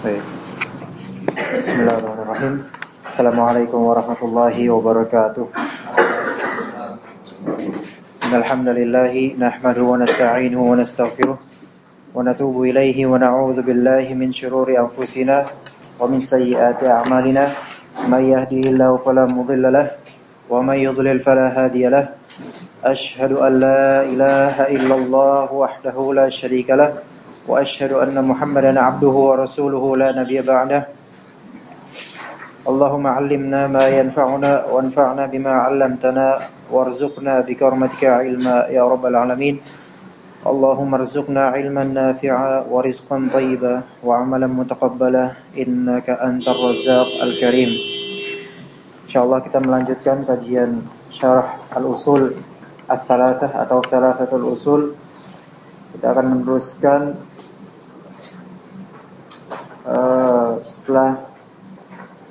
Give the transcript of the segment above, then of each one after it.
Baik. Bismillahirrahmanirrahim. Assalamualaikum warahmatullahi wabarakatuh. Innalhamdalillah nahmaduhu wa nasta'inuhu wa nastaghfiruh wa natubu ilayhi wa na'udzu billahi min shururi anfusina wa min sayyiati a'malina may yahdihillahu fala mudilla lahu wa may yudlil fala hadiya lahu ashhadu an la ilaha illallah wahdahu la sharika lahu وأشهد أن محمدا عبده ورسوله لا نبي بعده. اللهم علمنا ما ينفعنا وانفعنا بما علمتنا وارزقنا بكرمتك علما يا رب العالمين. اللهم ارزقنا علما نافعا ورزقا طيبا وعملا متقبلا. إنك أنت الرزاق الكريم. InsyaAllah kita melanjutkan kajian syarah al-usul al-thalathah atau thalathatul usul Kita akan meneruskan uh, setelah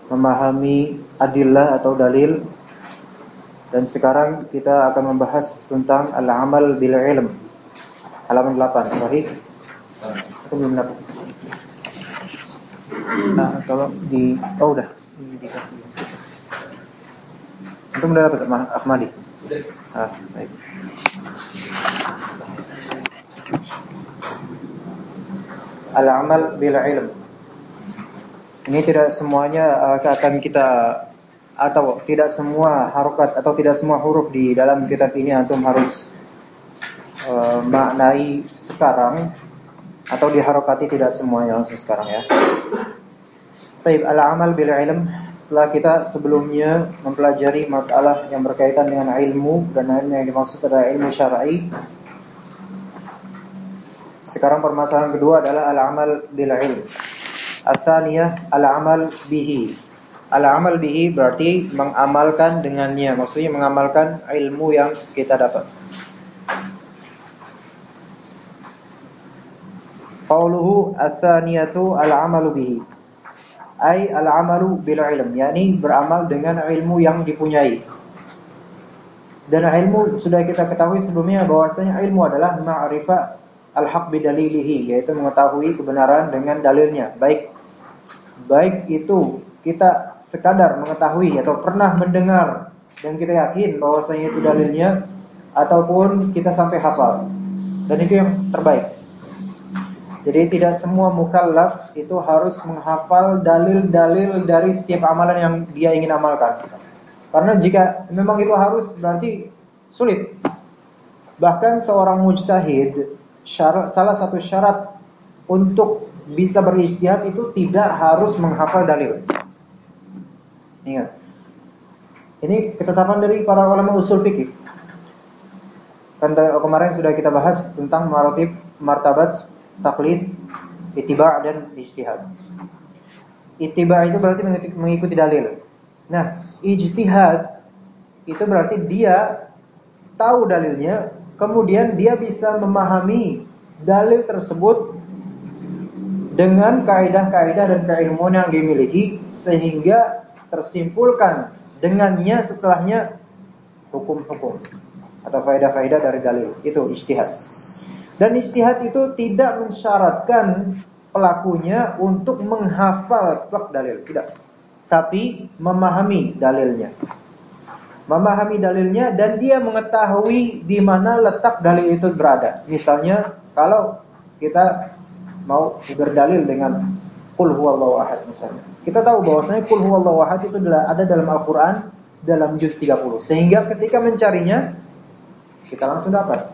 memahami adillah atau dalil dan sekarang kita akan membahas tentang al-amal bil ilm. Halaman 8, sahih? Itu belum dapat. Nah, tolong di oh udah, ini dikasih. Itu udah dapat Ahmadi? Ah, baik. Al-amal bil ilm. Ini tidak semuanya uh, akan kita atau tidak semua harokat atau tidak semua huruf di dalam kitab ini antum harus uh, maknai sekarang atau diharokati tidak semuanya langsung sekarang ya. Baik, al-amal bil ilm setelah kita sebelumnya mempelajari masalah yang berkaitan dengan ilmu dan ilmu yang dimaksud adalah ilmu syar'i sekarang permasalahan kedua adalah al-amal bil ilm. Atsaniyah al-amal bihi. Al-amal bihi berarti mengamalkan dengannya, maksudnya mengamalkan ilmu yang kita dapat. Qauluhu atsaniyatu al-amalu bihi. Ai al-amalu bil ilm, yakni beramal dengan ilmu yang dipunyai. Dan ilmu sudah kita ketahui sebelumnya bahwasanya ilmu adalah ma'rifah al-haq bidalilihi yaitu mengetahui kebenaran dengan dalilnya. Baik baik itu kita sekadar mengetahui atau pernah mendengar dan kita yakin bahwasanya itu dalilnya ataupun kita sampai hafal. Dan itu yang terbaik. Jadi tidak semua mukallaf itu harus menghafal dalil-dalil dari setiap amalan yang dia ingin amalkan. Karena jika memang itu harus berarti sulit. Bahkan seorang mujtahid syarat, salah satu syarat untuk bisa berijtihad itu tidak harus menghafal dalil. Ingat. Ini ketetapan dari para ulama usul fikih. Kan kemarin sudah kita bahas tentang maratib, martabat, taklid, ittiba' dan ijtihad. Ittiba' itu berarti mengikuti dalil. Nah, ijtihad itu berarti dia tahu dalilnya kemudian dia bisa memahami dalil tersebut dengan kaidah-kaidah dan keilmuan yang dimiliki sehingga tersimpulkan dengannya setelahnya hukum-hukum atau faedah-faedah dari dalil itu ijtihad. Dan ijtihad itu tidak mensyaratkan pelakunya untuk menghafal plak dalil, tidak. Tapi memahami dalilnya memahami dalilnya dan dia mengetahui di mana letak dalil itu berada. Misalnya kalau kita mau berdalil dengan qul huwallahu ahad misalnya. Kita tahu bahwasanya qul huwallahu ahad itu adalah ada dalam Al-Qur'an dalam juz 30. Sehingga ketika mencarinya kita langsung dapat.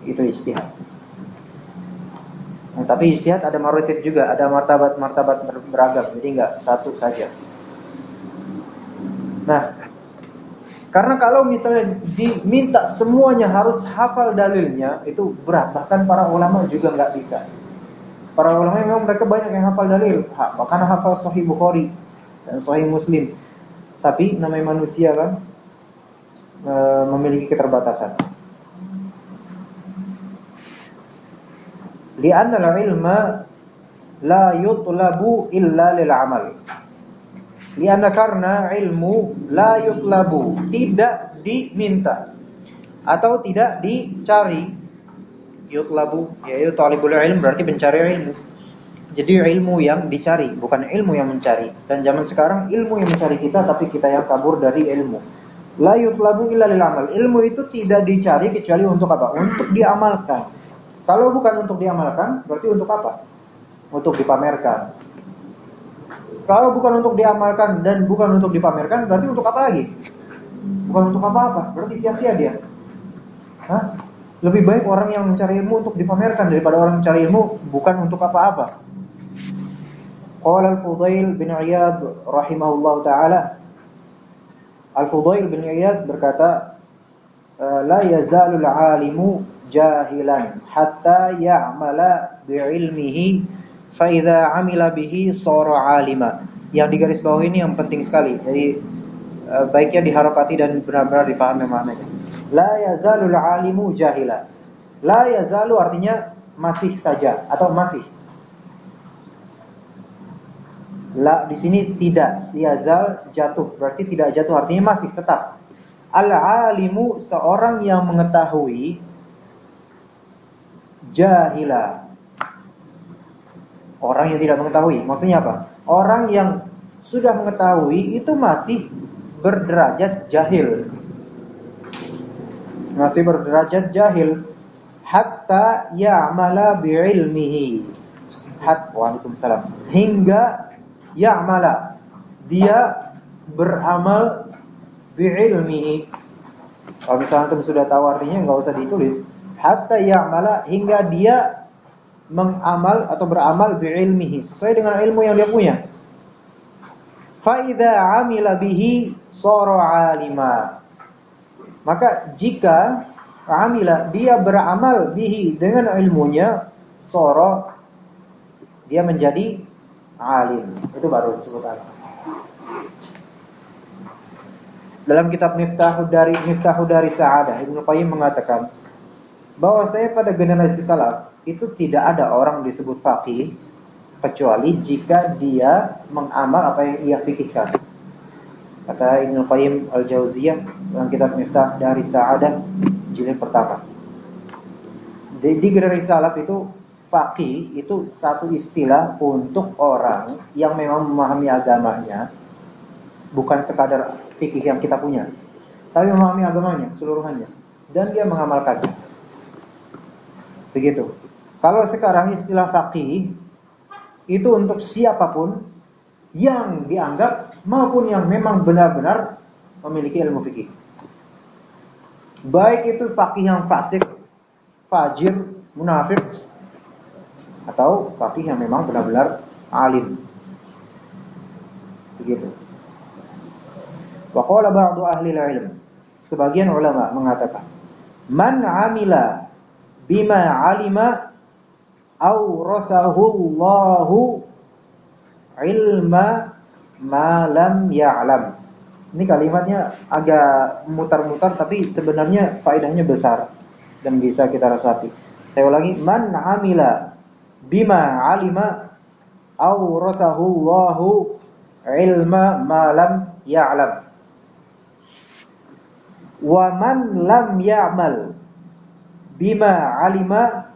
Itu istihad. Nah, tapi istihad ada maratib juga, ada martabat-martabat beragam. Jadi enggak satu saja. Nah, karena kalau misalnya diminta semuanya harus hafal dalilnya, itu berat. Bahkan para ulama juga nggak bisa. Para ulama memang mereka banyak yang hafal dalil, bahkan hafal Sahih Bukhari dan Sahih Muslim. Tapi namanya manusia kan e, memiliki keterbatasan. Lianna al-ilma la yutlabu illa lil amal. Lianna karena ilmu la yutlabu, tidak diminta atau tidak dicari. Yutlabu yaitu talibul ilm berarti mencari ilmu. Jadi ilmu yang dicari, bukan ilmu yang mencari. Dan zaman sekarang ilmu yang mencari kita, tapi kita yang kabur dari ilmu. La yutlabu illa lil amal. Ilmu itu tidak dicari kecuali untuk apa? Untuk diamalkan. Kalau bukan untuk diamalkan, berarti untuk apa? Untuk dipamerkan. Kalau bukan untuk diamalkan dan bukan untuk dipamerkan, berarti untuk apa lagi? Bukan untuk apa-apa, berarti sia-sia dia. Hah? Lebih baik orang yang mencari ilmu untuk dipamerkan daripada orang mencari ilmu bukan untuk apa-apa. Qala Al-Fudail bin Iyad rahimahullah taala Al-Fudail bin Iyad berkata la yazalu al-alimu jahilan hatta ya'mala bi'ilmihi fa idza 'amila bihi sara 'alima. Yang digaris bawah ini yang penting sekali. Jadi baiknya diharapati dan benar-benar dipahami maknanya. La yazalu al-alimu jahila. La yazalu artinya masih saja atau masih La di sini tidak, yazal jatuh. Berarti tidak jatuh artinya masih tetap. Al-alimu seorang yang mengetahui jahila. Orang yang tidak mengetahui. Maksudnya apa? Orang yang sudah mengetahui itu masih berderajat jahil. Masih berderajat jahil. Hatta ya'mala bi'ilmihi. Hat Waalaikumsalam. Hingga ya'mala. Dia beramal bi'ilmihi. Kalau misalnya antum sudah tahu artinya nggak usah ditulis. Hatta ya'mala hingga dia mengamal atau beramal bi'ilmihi. Sesuai dengan ilmu yang dia punya. Fa idza 'amila bihi sara 'alima maka jika amila dia beramal bihi dengan ilmunya soro dia menjadi alim. Itu baru disebut alim. Dalam kitab Miftahu dari Miftahu dari Sa'adah Ibnu Qayyim mengatakan bahwa saya pada generasi salaf itu tidak ada orang disebut faqih kecuali jika dia mengamal apa yang ia fikirkan. Kata Ibnu Qayyim Al-Jauziyah dalam kitab Miftah dari Sa'adah jilid pertama. Di, di generasi salaf itu Faqih itu satu istilah untuk orang yang memang memahami agamanya bukan sekadar fikih yang kita punya, tapi memahami agamanya seluruhannya dan dia mengamalkannya. Begitu. Kalau sekarang istilah faqih itu untuk siapa pun yang dianggap maupun yang memang benar-benar memiliki ilmu fikih. Baik itu faqih yang fasik, fajir, munafik atau fakih yang memang benar-benar alim. Begitu. Wa qala ba'du ahli ilm. Sebagian ulama mengatakan, "Man 'amila bima 'alima awrathahu Allahu ilma ma lam ya'lam." Ini kalimatnya agak mutar-mutar tapi sebenarnya faedahnya besar dan bisa kita rasapi. Saya ulangi, man 'amila bima alima awrathahu Allahu ilma ma lam ya'lam wa man lam ya'mal bima alima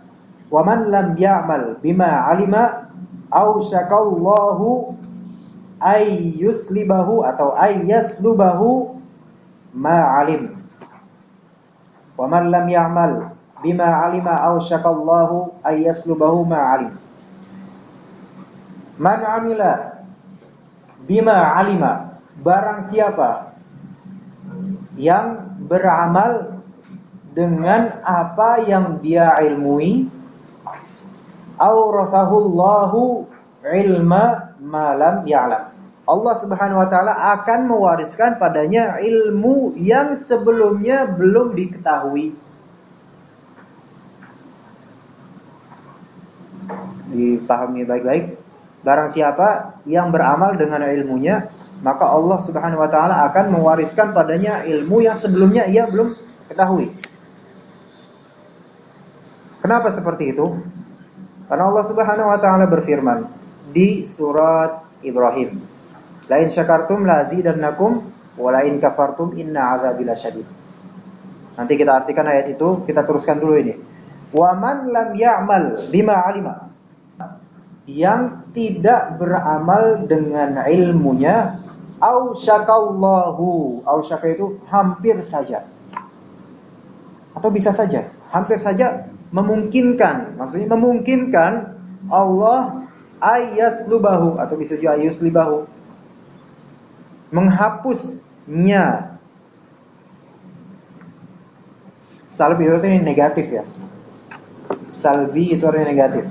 wa man lam ya'mal bima alima awsyakallahu ay yuslibahu atau ay yaslubahu ma alim wa man lam ya'mal bima alima awsyakallahu ayyaslubahu ma alim. Man amila bima alima barang siapa yang beramal dengan apa yang dia ilmui awrathahullahu ilma malam ya'lam. Allah Subhanahu wa taala akan mewariskan padanya ilmu yang sebelumnya belum diketahui. dipahami baik-baik. Barang siapa yang beramal dengan ilmunya, maka Allah Subhanahu wa taala akan mewariskan padanya ilmu yang sebelumnya ia belum ketahui. Kenapa seperti itu? Karena Allah Subhanahu wa taala berfirman di surat Ibrahim, "La in syakartum la azidannakum wa la kafartum inna adzabi lasyadid." Nanti kita artikan ayat itu, kita teruskan dulu ini. Wa man lam ya'mal bima alima yang tidak beramal dengan ilmunya au syakallahu au syaka itu hampir saja atau bisa saja hampir saja memungkinkan maksudnya memungkinkan Allah ayaslubahu atau bisa juga ayuslibahu menghapusnya salbi itu artinya negatif ya salbi itu artinya negatif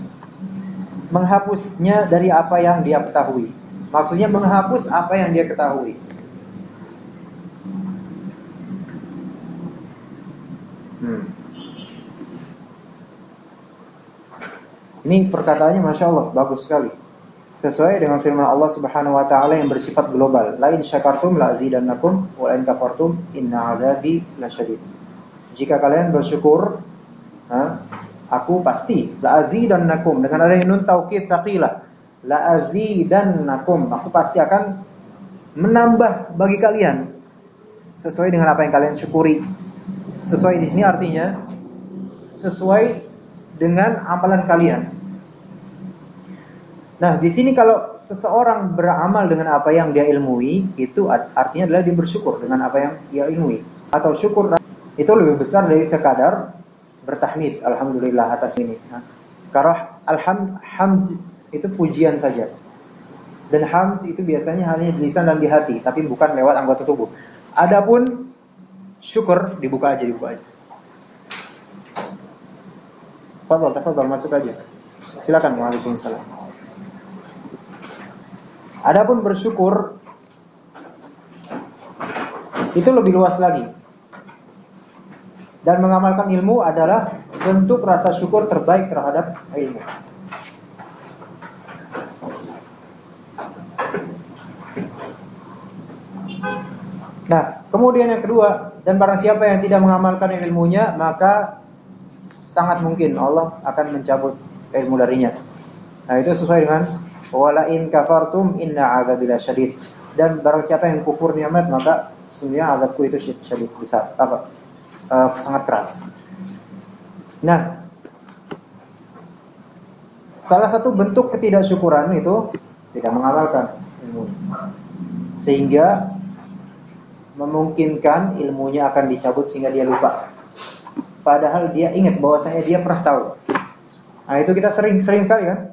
menghapusnya dari apa yang dia ketahui. Maksudnya menghapus apa yang dia ketahui. Hmm. Ini perkataannya Masya Allah, bagus sekali. Sesuai dengan firman Allah Subhanahu Wa Taala yang bersifat global. Lain syakartum la azidannakum, wa lain kafartum inna azabi lasyadid. Jika kalian bersyukur, ha, Aku pasti la azidannakum dengan ada nun taukid tsaqilah. La azidannakum. Aku pasti akan menambah bagi kalian sesuai dengan apa yang kalian syukuri. Sesuai di sini artinya sesuai dengan amalan kalian. Nah, di sini kalau seseorang beramal dengan apa yang dia ilmui, itu artinya adalah dia bersyukur dengan apa yang dia ilmui. Atau syukur itu lebih besar dari sekadar bertahmid alhamdulillah atas ini. Karena alhamd hamd itu pujian saja. Dan hamd itu biasanya hanya di lisan dan di hati, tapi bukan lewat anggota tubuh. Adapun syukur dibuka aja dibuka aja. Fadhal, tafadhal masuk aja. Silakan Waalaikumsalam. Adapun bersyukur itu lebih luas lagi. Dan mengamalkan ilmu adalah bentuk rasa syukur terbaik terhadap ilmu. Nah, kemudian yang kedua, dan barang siapa yang tidak mengamalkan ilmunya, maka sangat mungkin Allah akan mencabut ilmu darinya. Nah, itu sesuai dengan wala in kafartum inna adzabil syadid. Dan barang siapa yang kufur nikmat, maka sesungguhnya azabku itu syadid besar. Apa? uh, sangat keras. Nah, salah satu bentuk ketidaksyukuran itu tidak mengamalkan ilmu, sehingga memungkinkan ilmunya akan dicabut sehingga dia lupa. Padahal dia ingat bahwasanya dia pernah tahu. Nah itu kita sering-sering sekali kan?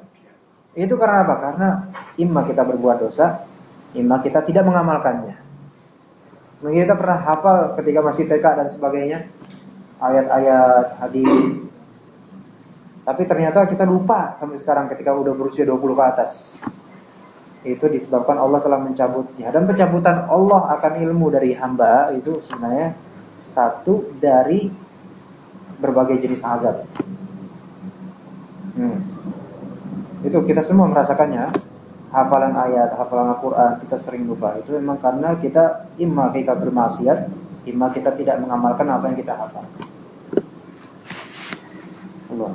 Itu karena apa? Karena imma kita berbuat dosa, imma kita tidak mengamalkannya. Mungkin kita pernah hafal ketika masih TK dan sebagainya ayat-ayat hadis. Tapi ternyata kita lupa sampai sekarang ketika udah berusia 20 ke atas. Itu disebabkan Allah telah mencabutnya. Dan pencabutan Allah akan ilmu dari hamba itu sebenarnya satu dari berbagai jenis azab. Hmm. Itu kita semua merasakannya hafalan ayat, hafalan Al-Quran kita sering lupa itu memang karena kita imma kita bermaksiat, imma kita tidak mengamalkan apa yang kita hafal. Allah.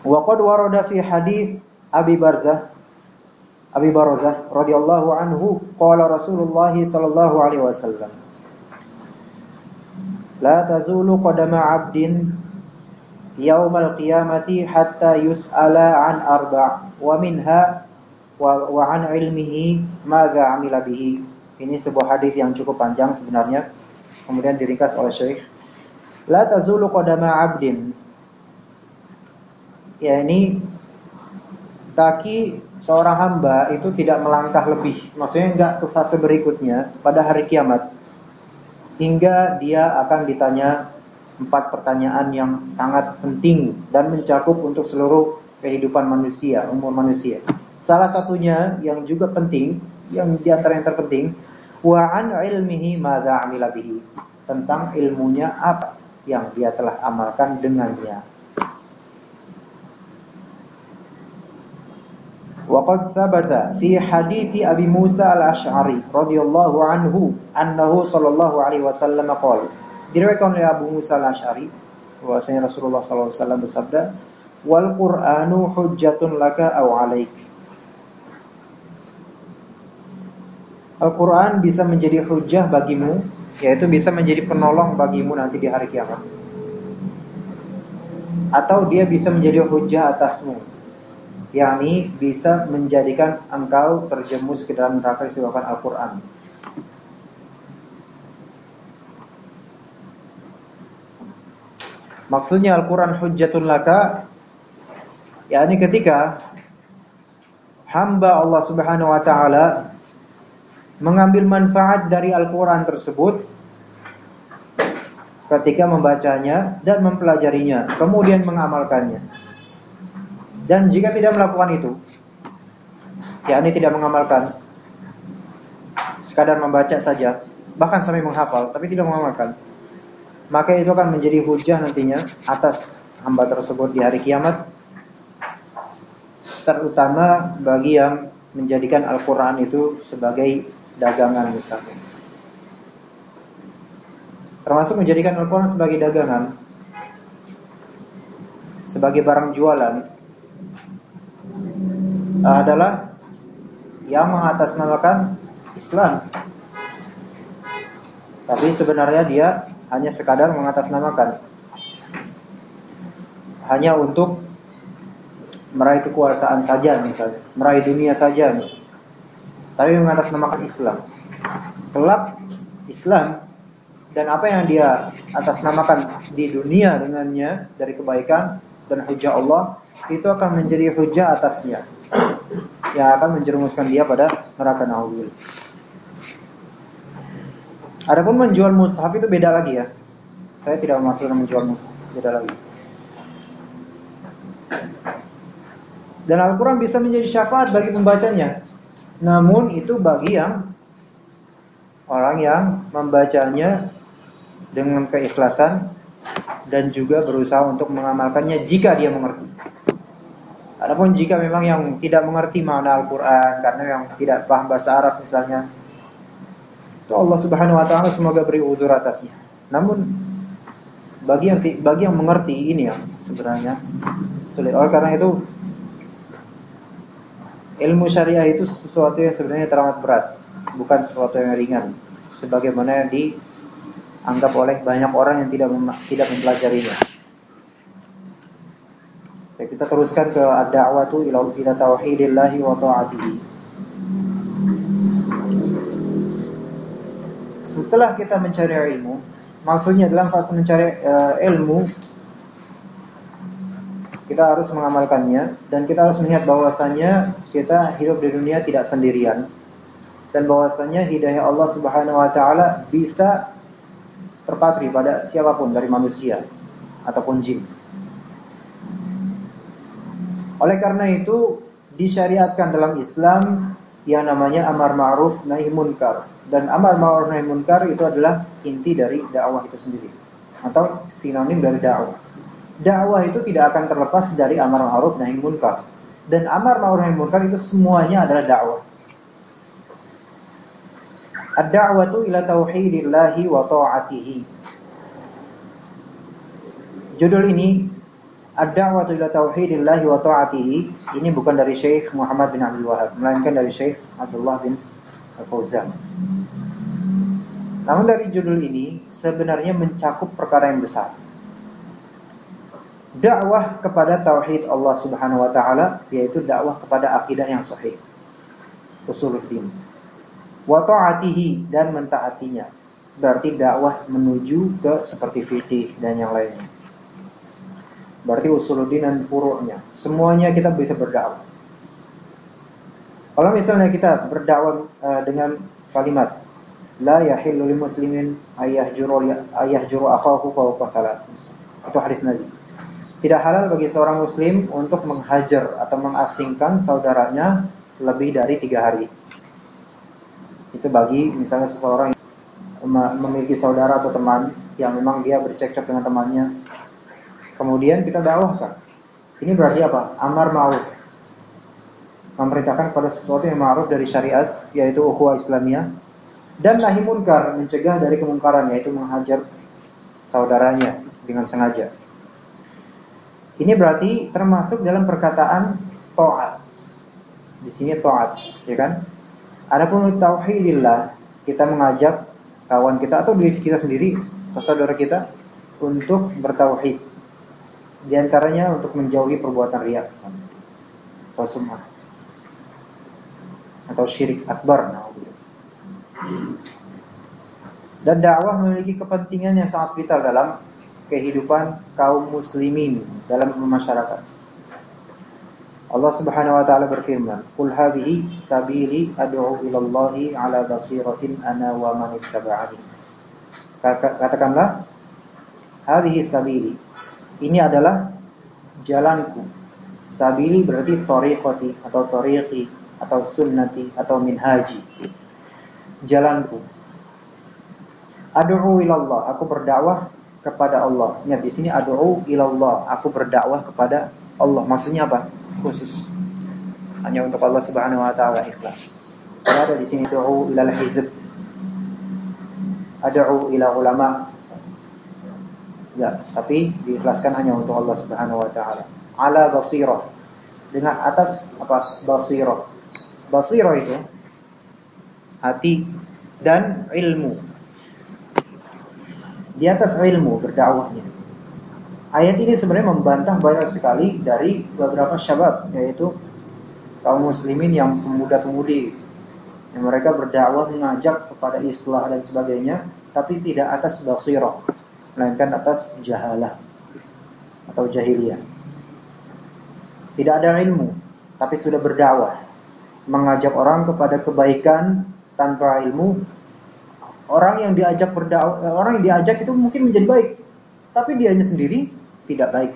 Wa qad warada fi hadis Abi Barzah Abi Barzah radhiyallahu anhu qala Rasulullah sallallahu alaihi wasallam La tazulu qadama 'abdin yaumal qiyamati hatta yus'ala an arba' wa minha wa, wa an ilmihi madza. Ini sebuah hadis yang cukup panjang sebenarnya. Kemudian diringkas oleh Syekh. La tazulu qadama 'abdin. Ya ini kaki seorang hamba itu tidak melangkah lebih. Maksudnya enggak ke fase berikutnya pada hari kiamat. Hingga dia akan ditanya empat pertanyaan yang sangat penting dan mencakup untuk seluruh kehidupan manusia, umur manusia. Salah satunya yang juga penting, yang di antara yang terpenting, wa an ilmihi madza amila bihi. Tentang ilmunya apa yang dia telah amalkan dengannya. وقد ثبت في حديث أبي موسى الأشعري رضي الله عنه أنه صلى الله عليه وسلم قال diriwayatkan oleh Abu Musa al-Asy'ari bahwasanya Rasulullah wasallam bersabda wal Qur'anu hujjatun laka aw 'alaik Al-Quran bisa menjadi hujah bagimu, yaitu bisa menjadi penolong bagimu nanti di hari kiamat. Atau dia bisa menjadi hujah atasmu. yakni bisa menjadikan engkau terjemus ke dalam neraka disebabkan Al-Qur'an. Maksudnya Al-Quran hujjatun laka. Yakni ketika hamba Allah subhanahu wa ta'ala mengambil manfaat dari Al-Quran tersebut ketika membacanya dan mempelajarinya kemudian mengamalkannya. Dan jika tidak melakukan itu yakni tidak mengamalkan sekadar membaca saja bahkan sampai menghafal tapi tidak mengamalkan maka itu akan menjadi hujah nantinya atas hamba tersebut di hari kiamat. Terutama bagi yang menjadikan Al-Quran itu sebagai dagangan misalnya. Termasuk menjadikan Al-Quran sebagai dagangan sebagai barang jualan adalah yang mengatasnamakan Islam. Tapi sebenarnya dia hanya sekadar mengatasnamakan hanya untuk meraih kekuasaan saja misalnya, meraih dunia saja misalnya. Tapi mengatasnamakan Islam. Kelak Islam dan apa yang dia atasnamakan di dunia dengannya dari kebaikan dan hujah Allah itu akan menjadi hujah atasnya yang akan menjerumuskan dia pada neraka naudzubillah. Adapun menjual mushaf itu beda lagi ya. Saya tidak maksud menjual mushaf, beda lagi. Dan Al-Quran bisa menjadi syafaat bagi pembacanya. Namun itu bagi yang orang yang membacanya dengan keikhlasan dan juga berusaha untuk mengamalkannya jika dia mengerti. Adapun jika memang yang tidak mengerti makna Al-Quran karena yang tidak paham bahasa Arab misalnya, itu Allah Subhanahu wa taala semoga beri uzur atasnya. Namun bagi yang bagi yang mengerti ini yang sebenarnya sulit. Oleh karena itu ilmu syariah itu sesuatu yang sebenarnya teramat berat, bukan sesuatu yang ringan. Sebagaimana dianggap oleh banyak orang yang tidak tidak mempelajarinya. Ya, kita teruskan ke ad-da'watu ila tauhidillah wa ta'atihi. Setelah kita mencari ilmu, maksudnya dalam fase mencari uh, ilmu kita harus mengamalkannya dan kita harus melihat bahwasanya kita hidup di dunia tidak sendirian dan bahwasanya hidayah Allah Subhanahu wa taala bisa terpatri pada siapa pun dari manusia ataupun jin. Oleh karena itu disyariatkan dalam Islam yang namanya amar ma'ruf nahi munkar dan amar ma'ruf nahi munkar itu adalah inti dari dakwah itu sendiri atau sinonim dari dakwah. Dakwah itu tidak akan terlepas dari amar ma'ruf nahi munkar. Dan amar ma'ruf nahi munkar itu semuanya adalah dakwah. Ad-da'watu ila tauhidillahi wa ta'atihi. Judul ini Ad-da'watu ila tauhidillahi wa ta'atihi ini bukan dari Syekh Muhammad bin Abdul Wahab, melainkan dari Syekh Abdullah bin Al-Fauzan. Namun dari judul ini sebenarnya mencakup perkara yang besar. Dakwah kepada tauhid Allah Subhanahu wa taala yaitu dakwah kepada akidah yang sahih. Usuluddin. Wa ta'atihi dan mentaatinya. Berarti dakwah menuju ke seperti fikih dan yang lainnya. Berarti usuluddin dan furu'nya. Semuanya kita bisa berdakwah. Kalau misalnya kita berdakwah uh, dengan kalimat la yahillu lil muslimin ayahjuru ayahjuru akhahu fawqa thalath. Itu hadis Nabi. Tidak halal bagi seorang muslim untuk menghajar atau mengasingkan saudaranya lebih dari tiga hari. Itu bagi misalnya seseorang yang memiliki saudara atau teman yang memang dia bercekcok dengan temannya. Kemudian kita dakwahkan. Ini berarti apa? Amar ma'ruf. Memerintahkan pada sesuatu yang ma'ruf dari syariat yaitu ukhuwah Islamiyah dan nahi munkar mencegah dari kemungkaran yaitu menghajar saudaranya dengan sengaja. Ini berarti termasuk dalam perkataan taat. Di sini taat, ya kan? Adapun tauhidillah, kita mengajak kawan kita atau diri kita sendiri, atau saudara kita untuk bertauhid. Di antaranya untuk menjauhi perbuatan riya. atau sum'ah atau syirik akbar. Dan dakwah memiliki kepentingan yang sangat vital dalam kehidupan kaum muslimin dalam masyarakat. Allah Subhanahu wa taala berfirman, "Qul hadhihi sabili ad'u ila Allahi 'ala basiratin ana wa man ittaba'ani." Katakanlah, "Hadhihi sabili." Ini adalah jalanku. Sabili berarti tariqati atau tariqi atau sunnati atau minhaji. Jalanku. Ad'u ila Allah, aku berdakwah kepada Allah. Ingat di sini ad'u ila Allah, aku berdakwah kepada Allah. Maksudnya apa? khusus. Hanya untuk Allah Subhanahu wa taala ikhlas. Ada di sini doa ila hizb. Ad'u ila ulama. Ya, tapi diikhlaskan hanya untuk Allah Subhanahu wa taala. Ala basirah. Dengan atas apa? Basirah. Basirah itu hati dan ilmu. Di atas ilmu berdakwahnya. Ayat ini sebenarnya membantah banyak sekali dari beberapa syabab yaitu kaum muslimin yang pemuda-pemudi yang mereka berdakwah mengajak kepada islah dan sebagainya tapi tidak atas basirah melainkan atas jahalah atau jahiliyah. Tidak ada ilmu tapi sudah berdakwah mengajak orang kepada kebaikan tanpa ilmu. Orang yang diajak berdakwah, orang yang diajak itu mungkin menjadi baik, tapi dianya sendiri tidak baik.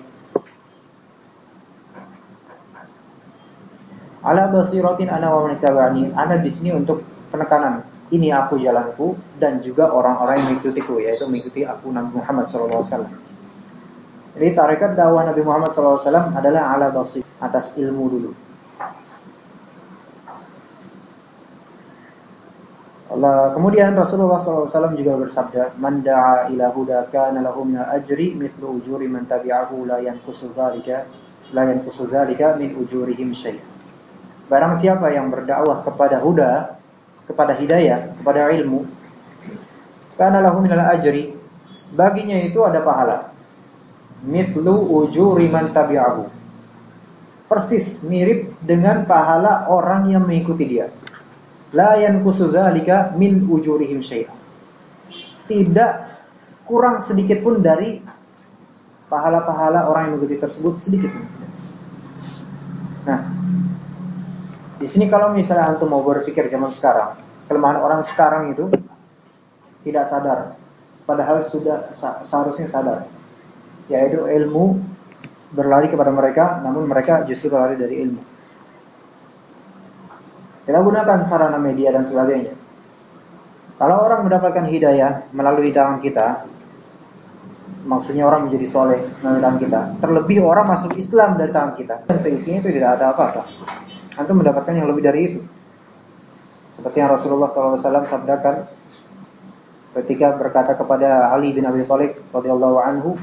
Ala basiratin ana wa. Ana di sini untuk penekanan. Ini aku jalanku dan juga orang-orang yang mengikutiku yaitu mengikuti aku Nabi Muhammad wasallam. Jadi tarekat dakwah Nabi Muhammad wasallam adalah ala basir atas ilmu dulu. Allah kemudian Rasulullah SAW juga bersabda, "Man da'a ila huda kana lahu min ajri mithlu ujuri man tabi'ahu la yanqusu dzalika la yanqusu dzalika min ujurihim syai'." Barang siapa yang berdakwah kepada huda, kepada hidayah, kepada ilmu, kana lahu min ajri, baginya itu ada pahala. Mithlu ujuri man tabi'ahu. Persis mirip dengan pahala orang yang mengikuti dia la yanqusu dzalika min ujurihim syai'a. Tidak kurang sedikit pun dari pahala-pahala orang yang mengikuti tersebut sedikit pun. Nah, di sini kalau misalnya antum mau berpikir zaman sekarang, kelemahan orang sekarang itu tidak sadar, padahal sudah seharusnya sadar, yaitu ilmu berlari kepada mereka, namun mereka justru berlari dari ilmu. Kita gunakan sarana media dan sebagainya. Kalau orang mendapatkan hidayah melalui tangan kita, maksudnya orang menjadi soleh melalui tangan kita, terlebih orang masuk Islam dari tangan kita, dan seisinya itu tidak ada apa-apa. Antum mendapatkan yang lebih dari itu. Seperti yang Rasulullah SAW sabdakan ketika berkata kepada Ali bin Abi Thalib radhiyallahu anhu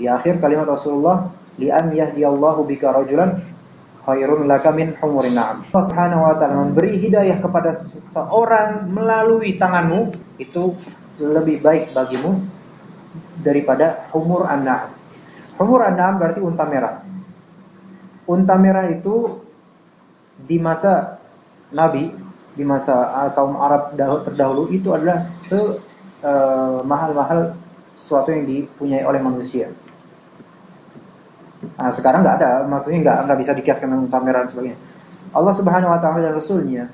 di akhir kalimat Rasulullah, "Li'an yahdiyallahu bika rajulan khairun laka min humurin na'am. Allah Subhanahu wa taala memberi hidayah kepada seseorang melalui tanganmu itu lebih baik bagimu daripada humur an-na'am. Humur an-na'am berarti unta merah. Unta merah itu di masa Nabi, di masa kaum Arab terdahulu itu adalah se uh, mahal-mahal sesuatu yang dipunyai oleh manusia. Nah, sekarang nggak ada, maksudnya nggak nggak bisa dikiaskan dengan pameran dan sebagainya. Allah Subhanahu Wa Taala dan Rasulnya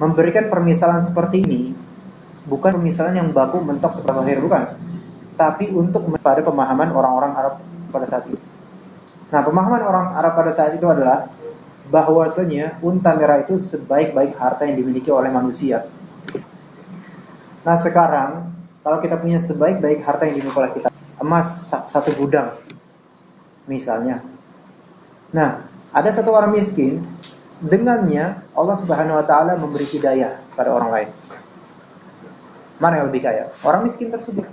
memberikan permisalan seperti ini bukan permisalan yang baku mentok seperti akhir bukan, tapi untuk pada pemahaman orang-orang Arab pada saat itu. Nah, pemahaman orang Arab pada saat itu adalah bahwasanya unta merah itu sebaik-baik harta yang dimiliki oleh manusia. Nah, sekarang kalau kita punya sebaik-baik harta yang dimiliki oleh kita, emas satu gudang misalnya. Nah, ada satu orang miskin, dengannya Allah Subhanahu wa taala memberi hidayah pada orang lain. Mana yang lebih kaya? Orang miskin tersebut.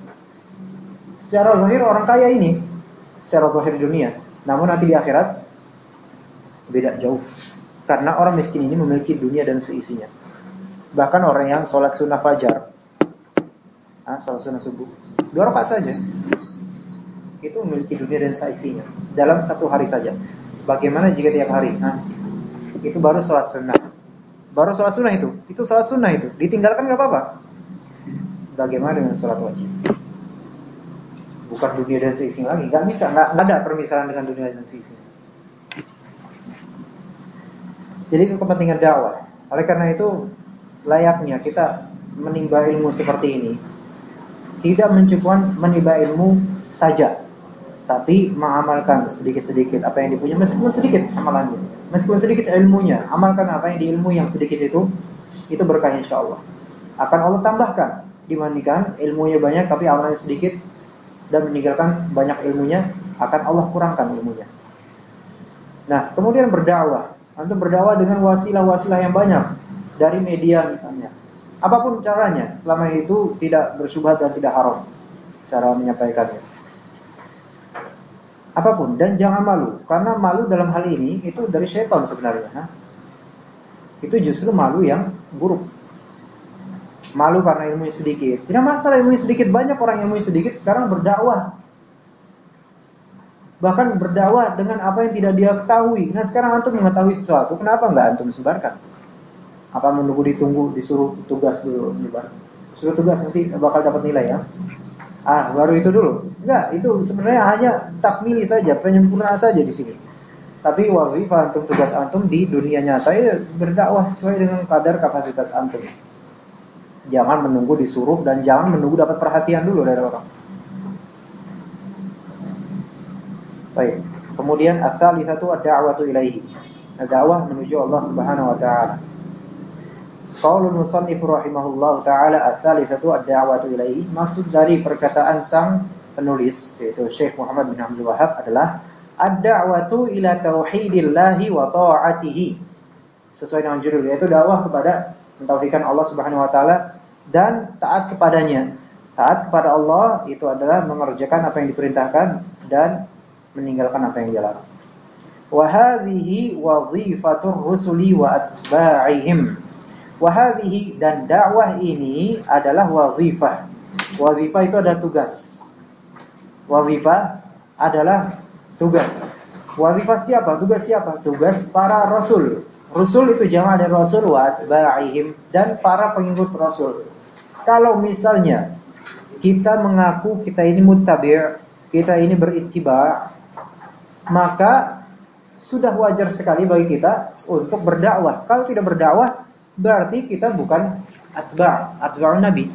Secara zahir orang kaya ini, secara zahir dunia, namun nanti di akhirat beda jauh. Karena orang miskin ini memiliki dunia dan seisinya. Bahkan orang yang sholat sunnah fajar, ah, sholat sunnah subuh, dua rakaat saja, itu memiliki dunia dan seisinya dalam satu hari saja. Bagaimana jika tiap hari? Nah, itu baru sholat sunnah. Baru sholat sunnah itu, itu sholat sunnah itu. Ditinggalkan nggak apa-apa. Bagaimana dengan sholat wajib? Bukan dunia dan seisinya lagi, nggak bisa, nggak ada permisalan dengan dunia dan seisinya. Jadi itu kepentingan dakwah. Oleh karena itu layaknya kita menimba ilmu seperti ini tidak mencukupkan menimba ilmu saja, tapi mengamalkan sedikit-sedikit apa yang dipunya meskipun sedikit amalannya, meskipun sedikit ilmunya, amalkan apa yang di ilmu yang sedikit itu, itu berkah insya Allah. Akan Allah tambahkan dibandingkan ilmunya banyak tapi amalnya sedikit dan meninggalkan banyak ilmunya, akan Allah kurangkan ilmunya. Nah, kemudian berdakwah. Antum berdakwah dengan wasilah-wasilah yang banyak dari media misalnya. Apa pun caranya, selama itu tidak bersubhat dan tidak haram cara menyampaikannya. Apa pun dan jangan malu, karena malu dalam hal ini itu dari syaitan sebenarnya. Ha? Itu justru malu yang buruk. Malu karena ilmunya sedikit. Tidak masalah ilmunya sedikit, banyak orang ilmunya sedikit sekarang berdakwah. Bahkan berdakwah dengan apa yang tidak dia ketahui. Nah sekarang antum mengetahui sesuatu, kenapa nggak antum sebarkan? Apa menunggu ditunggu disuruh tugas dulu nyebar? Suruh tugas nanti bakal dapat nilai ya. Ah, baru itu dulu. Enggak, itu sebenarnya hanya takmili saja, penyempurnaan saja di sini. Tapi wazifah antum tugas antum di dunia nyata ya berdakwah sesuai dengan kadar kapasitas antum. Jangan menunggu disuruh dan jangan menunggu dapat perhatian dulu dari orang. Baik. Kemudian ats-tsalitsatu ad-da'watu ilaihi. Dakwah menuju Allah Subhanahu wa taala. Qaulul musannif rahimahullah taala ats-tsalitsatu ad-da'watu ilaihi maksud dari perkataan sang penulis yaitu Syekh Muhammad bin Abdul Wahab adalah ad-da'watu ila tauhidillahi wa ta'atihi. Sesuai dengan judul yaitu dakwah kepada mentauhidkan Allah Subhanahu wa taala dan taat kepadanya. Taat kepada Allah itu adalah mengerjakan apa yang diperintahkan dan meninggalkan apa yang dilarang. Wa hadhihi wadhifatur rusuli wa atba'ihim Wahadihi dan dakwah ini adalah wazifah. Wazifah itu adalah tugas. Wazifah adalah tugas. Wazifah siapa? Tugas siapa? Tugas para rasul. Rasul itu jamaah dari rasul wa atba'ihim dan para pengikut rasul. Kalau misalnya kita mengaku kita ini muttabi', kita ini berittiba', maka sudah wajar sekali bagi kita untuk berdakwah. Kalau tidak berdakwah, berarti kita bukan atba' atba'un nabi.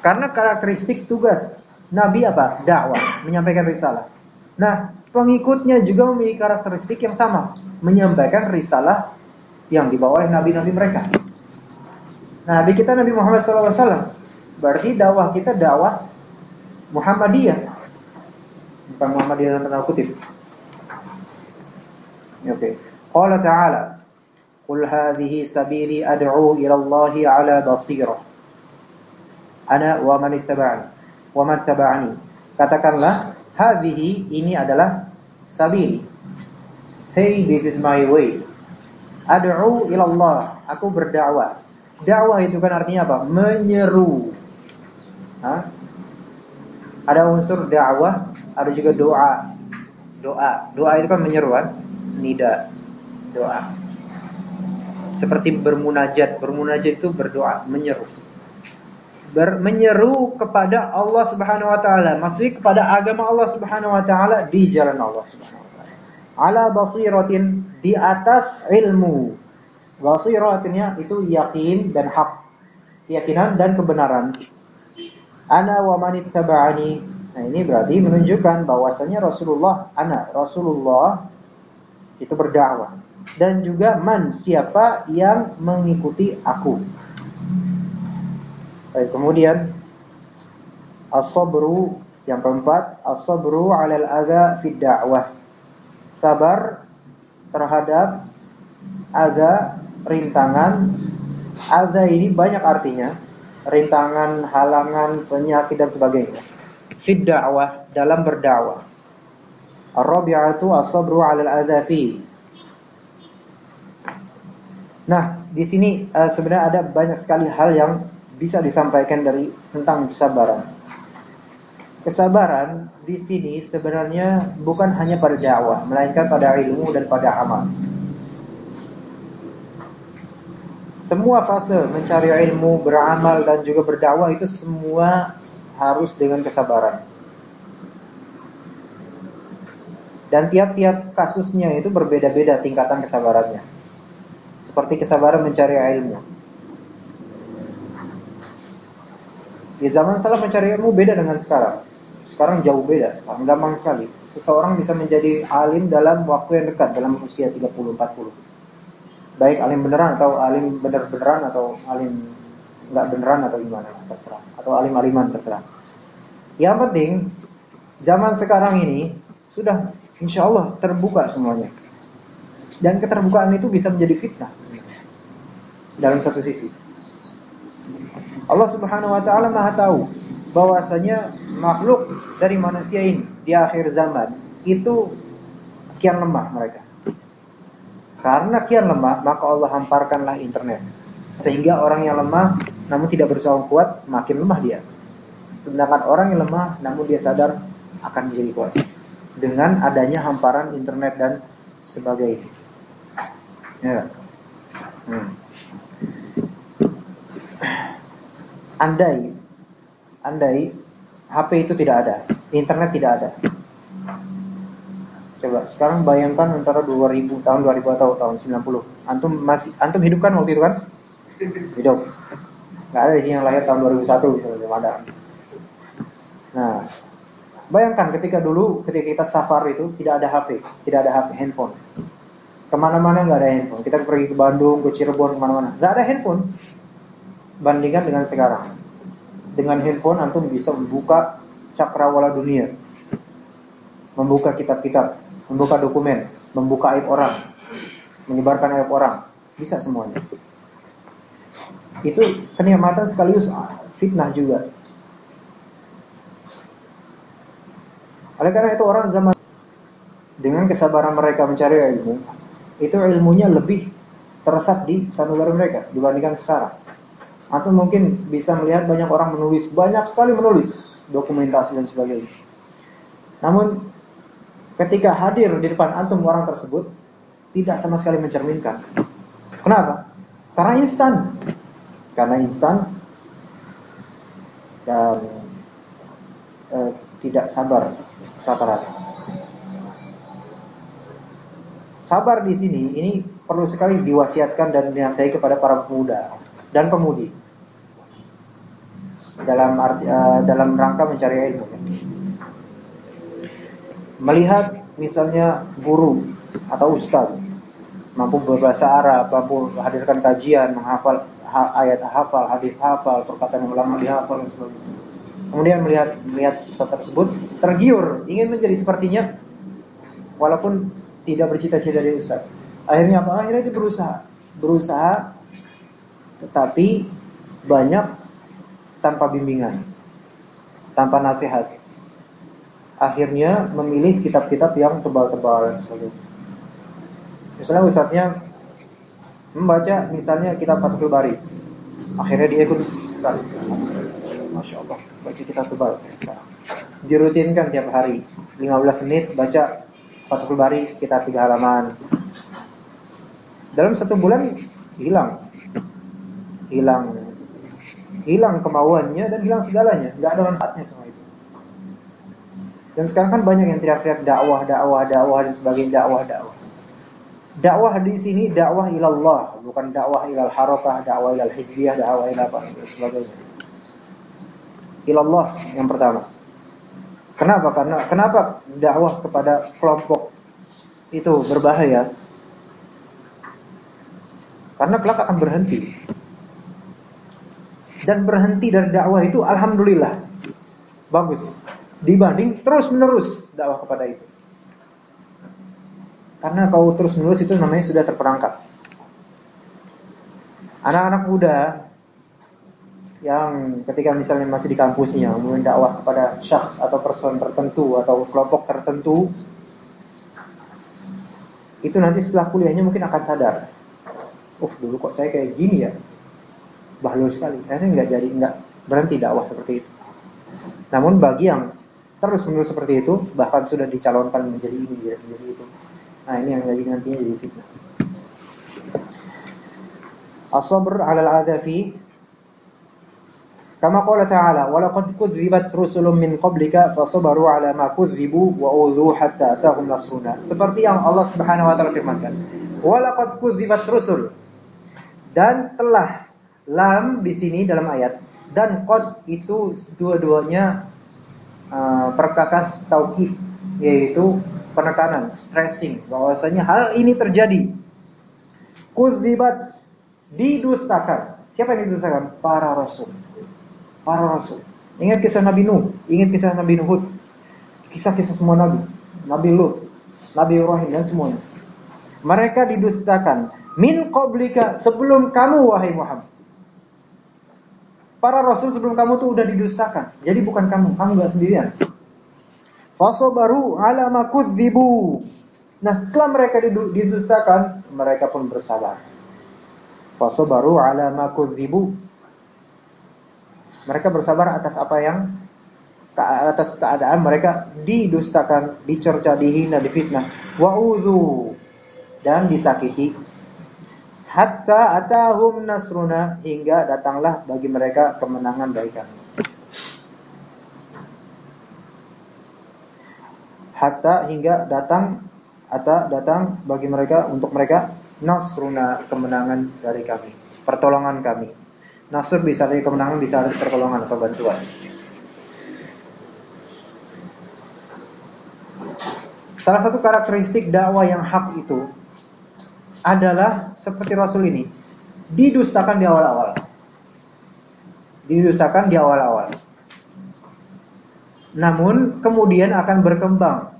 Karena karakteristik tugas nabi apa? Dakwah, menyampaikan risalah. Nah, pengikutnya juga memiliki karakteristik yang sama, menyampaikan risalah yang dibawa oleh nabi-nabi mereka. Nah, nabi kita Nabi Muhammad SAW. Berarti dakwah kita dakwah Muhammadiyah. Bukan Muhammadiyah dalam tanda kutip. Oke. Okay. Qala ta'ala Qul hadhihi sabili ad'u ila Allah ala basirah. Ana wa man ittaba'ani wa man taba'ani. Katakanlah hadhihi ini adalah sabili. Say this is my way. Ad'u ila Allah. Aku berdakwah. Dakwah itu kan artinya apa? Menyeru. Hah? Ada unsur dakwah, ada juga doa. Doa. Doa itu kan menyeru kan? Nida. Doa seperti bermunajat. Bermunajat itu berdoa, menyeru. Ber, menyeru kepada Allah Subhanahu wa taala, maksudnya kepada agama Allah Subhanahu wa taala di jalan Allah Subhanahu wa taala. Ala basiratin di atas ilmu. Basiratinnya itu yakin dan hak. Keyakinan dan kebenaran. Ana wa man ittaba'ani. Nah, ini berarti menunjukkan bahwasanya Rasulullah ana Rasulullah itu berdakwah dan juga man siapa yang mengikuti aku. Baik, kemudian as-sabru yang keempat as-sabru 'alal adza fid da'wah. Sabar terhadap adza rintangan. Adza ini banyak artinya. Rintangan, halangan, penyakit dan sebagainya. Fid da'wah dalam berdakwah. Ar-rabi'atu as-sabru 'alal adza fi Nah, di sini uh, sebenarnya ada banyak sekali hal yang bisa disampaikan dari tentang kesabaran. Kesabaran di sini sebenarnya bukan hanya pada dakwah, melainkan pada ilmu dan pada amal. semua fase mencari ilmu, beramal dan juga berdakwah itu semua harus dengan kesabaran. Dan tiap-tiap kasusnya itu berbeda-beda tingkatan kesabarannya. Seperti kesabaran mencari ilmu. Di zaman salah mencari ilmu beda dengan sekarang. Sekarang jauh beda, sekarang gampang sekali. Seseorang bisa menjadi alim dalam waktu yang dekat, dalam usia 30-40 baik alim beneran atau alim bener-beneran atau alim nggak beneran atau gimana? Terserah. Atau alim aliman terserah. Yang penting zaman sekarang ini sudah insya Allah terbuka semuanya. Dan keterbukaan itu bisa menjadi fitnah dalam satu sisi. Allah Subhanahu wa taala Maha tahu bahwasanya makhluk dari manusia ini di akhir zaman itu kian lemah mereka. Karena kian lemah, maka Allah hamparkanlah internet. Sehingga orang yang lemah namun tidak berusaha kuat, makin lemah dia. Sedangkan orang yang lemah namun dia sadar akan menjadi kuat. Dengan adanya hamparan internet dan sebagainya. Ya. Hmm. Andai andai HP itu tidak ada, internet tidak ada, Coba sekarang bayangkan antara 2000 tahun 2000 atau tahun 90. Antum masih antum hidup kan waktu itu kan? Hidup. Gak ada di sini yang lahir tahun 2001 misalnya belum ada. Nah, bayangkan ketika dulu ketika kita safar itu tidak ada HP, tidak ada HP, handphone. Ke mana-mana nggak ada handphone. Kita pergi ke Bandung, ke Cirebon, ke mana-mana, nggak ada handphone. Bandingkan dengan sekarang. Dengan handphone antum bisa membuka cakrawala dunia, membuka kitab-kitab, membuka dokumen, membuka aib orang, menyebarkan aib orang, bisa semuanya. Itu kenikmatan sekaligus fitnah juga. Oleh karena itu orang zaman dengan kesabaran mereka mencari ilmu, itu ilmunya lebih teresap di sanubari mereka dibandingkan sekarang. Atau mungkin bisa melihat banyak orang menulis, banyak sekali menulis dokumentasi dan sebagainya. Namun ketika hadir di depan antum orang tersebut tidak sama sekali mencerminkan. Kenapa? Karena instan. Karena instan dan e, tidak sabar rata-rata. Sabar di sini ini perlu sekali diwasiatkan dan dinasihati kepada para pemuda dan pemudi dalam arti, uh, dalam rangka mencari ilmu melihat misalnya guru atau ustaz mampu berbahasa Arab, mampu hadirkan kajian, menghafal ayat hafal, hadis hafal, perkataan ulama dihafal dan. Kemudian melihat melihat ustaz tersebut tergiur, ingin menjadi sepertinya walaupun tidak bercita-cita dari ustaz. Akhirnya apa? Akhirnya dia berusaha, berusaha tetapi banyak tanpa bimbingan, tanpa nasihat akhirnya memilih kitab-kitab yang tebal-tebal dan sebagainya. Misalnya ustadznya membaca misalnya kitab Fathul Bari. Akhirnya dia ikut. Masya Allah, baca kitab tebal sekarang. Dirutinkan tiap hari. 15 menit baca Fathul Bari sekitar 3 halaman. Dalam satu bulan hilang. Hilang hilang kemauannya dan hilang segalanya, nggak ada manfaatnya semua itu. Dan sekarang kan banyak yang teriak-teriak dakwah, dakwah, dakwah dan sebagainya dakwah, dakwah. Dakwah di sini dakwah ilallah, bukan dakwah ilal harakah, dakwah ilal hizbiyah, dakwah ilal apa dan sebagainya. Ilallah yang pertama. Kenapa? Karena kenapa dakwah kepada kelompok itu berbahaya? Karena kelak akan berhenti. Dan berhenti dari dakwah itu alhamdulillah. Bagus dibanding terus-menerus dakwah kepada itu. Karena kalau terus-menerus itu namanya sudah terperangkap. Anak-anak muda yang ketika misalnya masih di kampusnya kemudian dakwah kepada syakhs atau person tertentu atau kelompok tertentu itu nanti setelah kuliahnya mungkin akan sadar oh dulu kok saya kayak gini ya? Bahlul sekali. Akhirnya nggak jadi nggak berhenti dakwah seperti itu. Namun bagi yang terus menerus seperti itu bahkan sudah dicalonkan menjadi ini menjadi itu nah ini yang lagi nantinya jadi fitnah As-sabr 'ala al-'adha fi Kama qala ta'ala, "Wa laqad kudzibat rusulun min qablika fasabaru 'ala ma kudzibu wa udzu hatta atahum nasruna." Seperti yang Allah Subhanahu wa taala firmankan. "Wa laqad kudzibat rusul." Dan telah lam di sini dalam ayat dan qad itu dua-duanya uh, perkakas taukid yaitu penekanan, stressing bahwasanya hal ini terjadi. Kudzibat didustakan. Siapa yang didustakan? Para rasul para rasul. Ingat kisah Nabi Nuh, ingat kisah Nabi Nuh, kisah-kisah semua nabi, Nabi Lut, Nabi Ibrahim dan semuanya. Mereka didustakan min qablika sebelum kamu wahai Muhammad. Para rasul sebelum kamu tuh udah didustakan. Jadi bukan kamu, kamu gak sendirian. Fasobaru ala makudzibu. Nah setelah mereka didustakan, mereka pun bersabar. Fasobaru ala makudzibu. Mereka bersabar atas apa yang atas keadaan mereka didustakan, dicerca, dihina, difitnah, wa'udhu dan disakiti. Hatta atahum nasruna hingga datanglah bagi mereka kemenangan dari. Hatta hingga datang atau datang bagi mereka untuk mereka nasruna kemenangan dari kami, pertolongan kami. Nasr bisa dari kemenangan, bisa dari pertolongan atau bantuan. Salah satu karakteristik dakwah yang hak itu adalah seperti Rasul ini, didustakan di awal-awal. Didustakan di awal-awal. Namun kemudian akan berkembang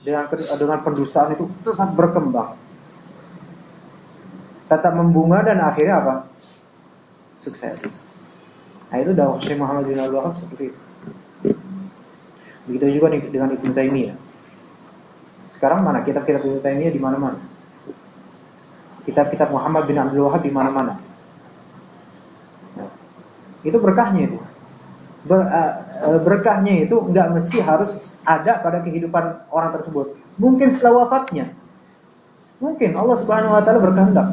dengan dengan pendustaan itu tetap berkembang. Tetap membunga dan akhirnya apa? sukses. Nah itu dakwah Syekh Muhammad bin Abdul Wahab seperti itu. Begitu juga dengan Ibnu Taimiyah. Sekarang mana kitab-kitab Ibnu Taimiyah di mana-mana. Kitab-kitab Muhammad bin Abdul Wahab di mana-mana. Itu berkahnya itu. Ber, uh, berkahnya itu nggak mesti harus ada pada kehidupan orang tersebut. Mungkin setelah wafatnya. Mungkin Allah Subhanahu wa taala berkehendak.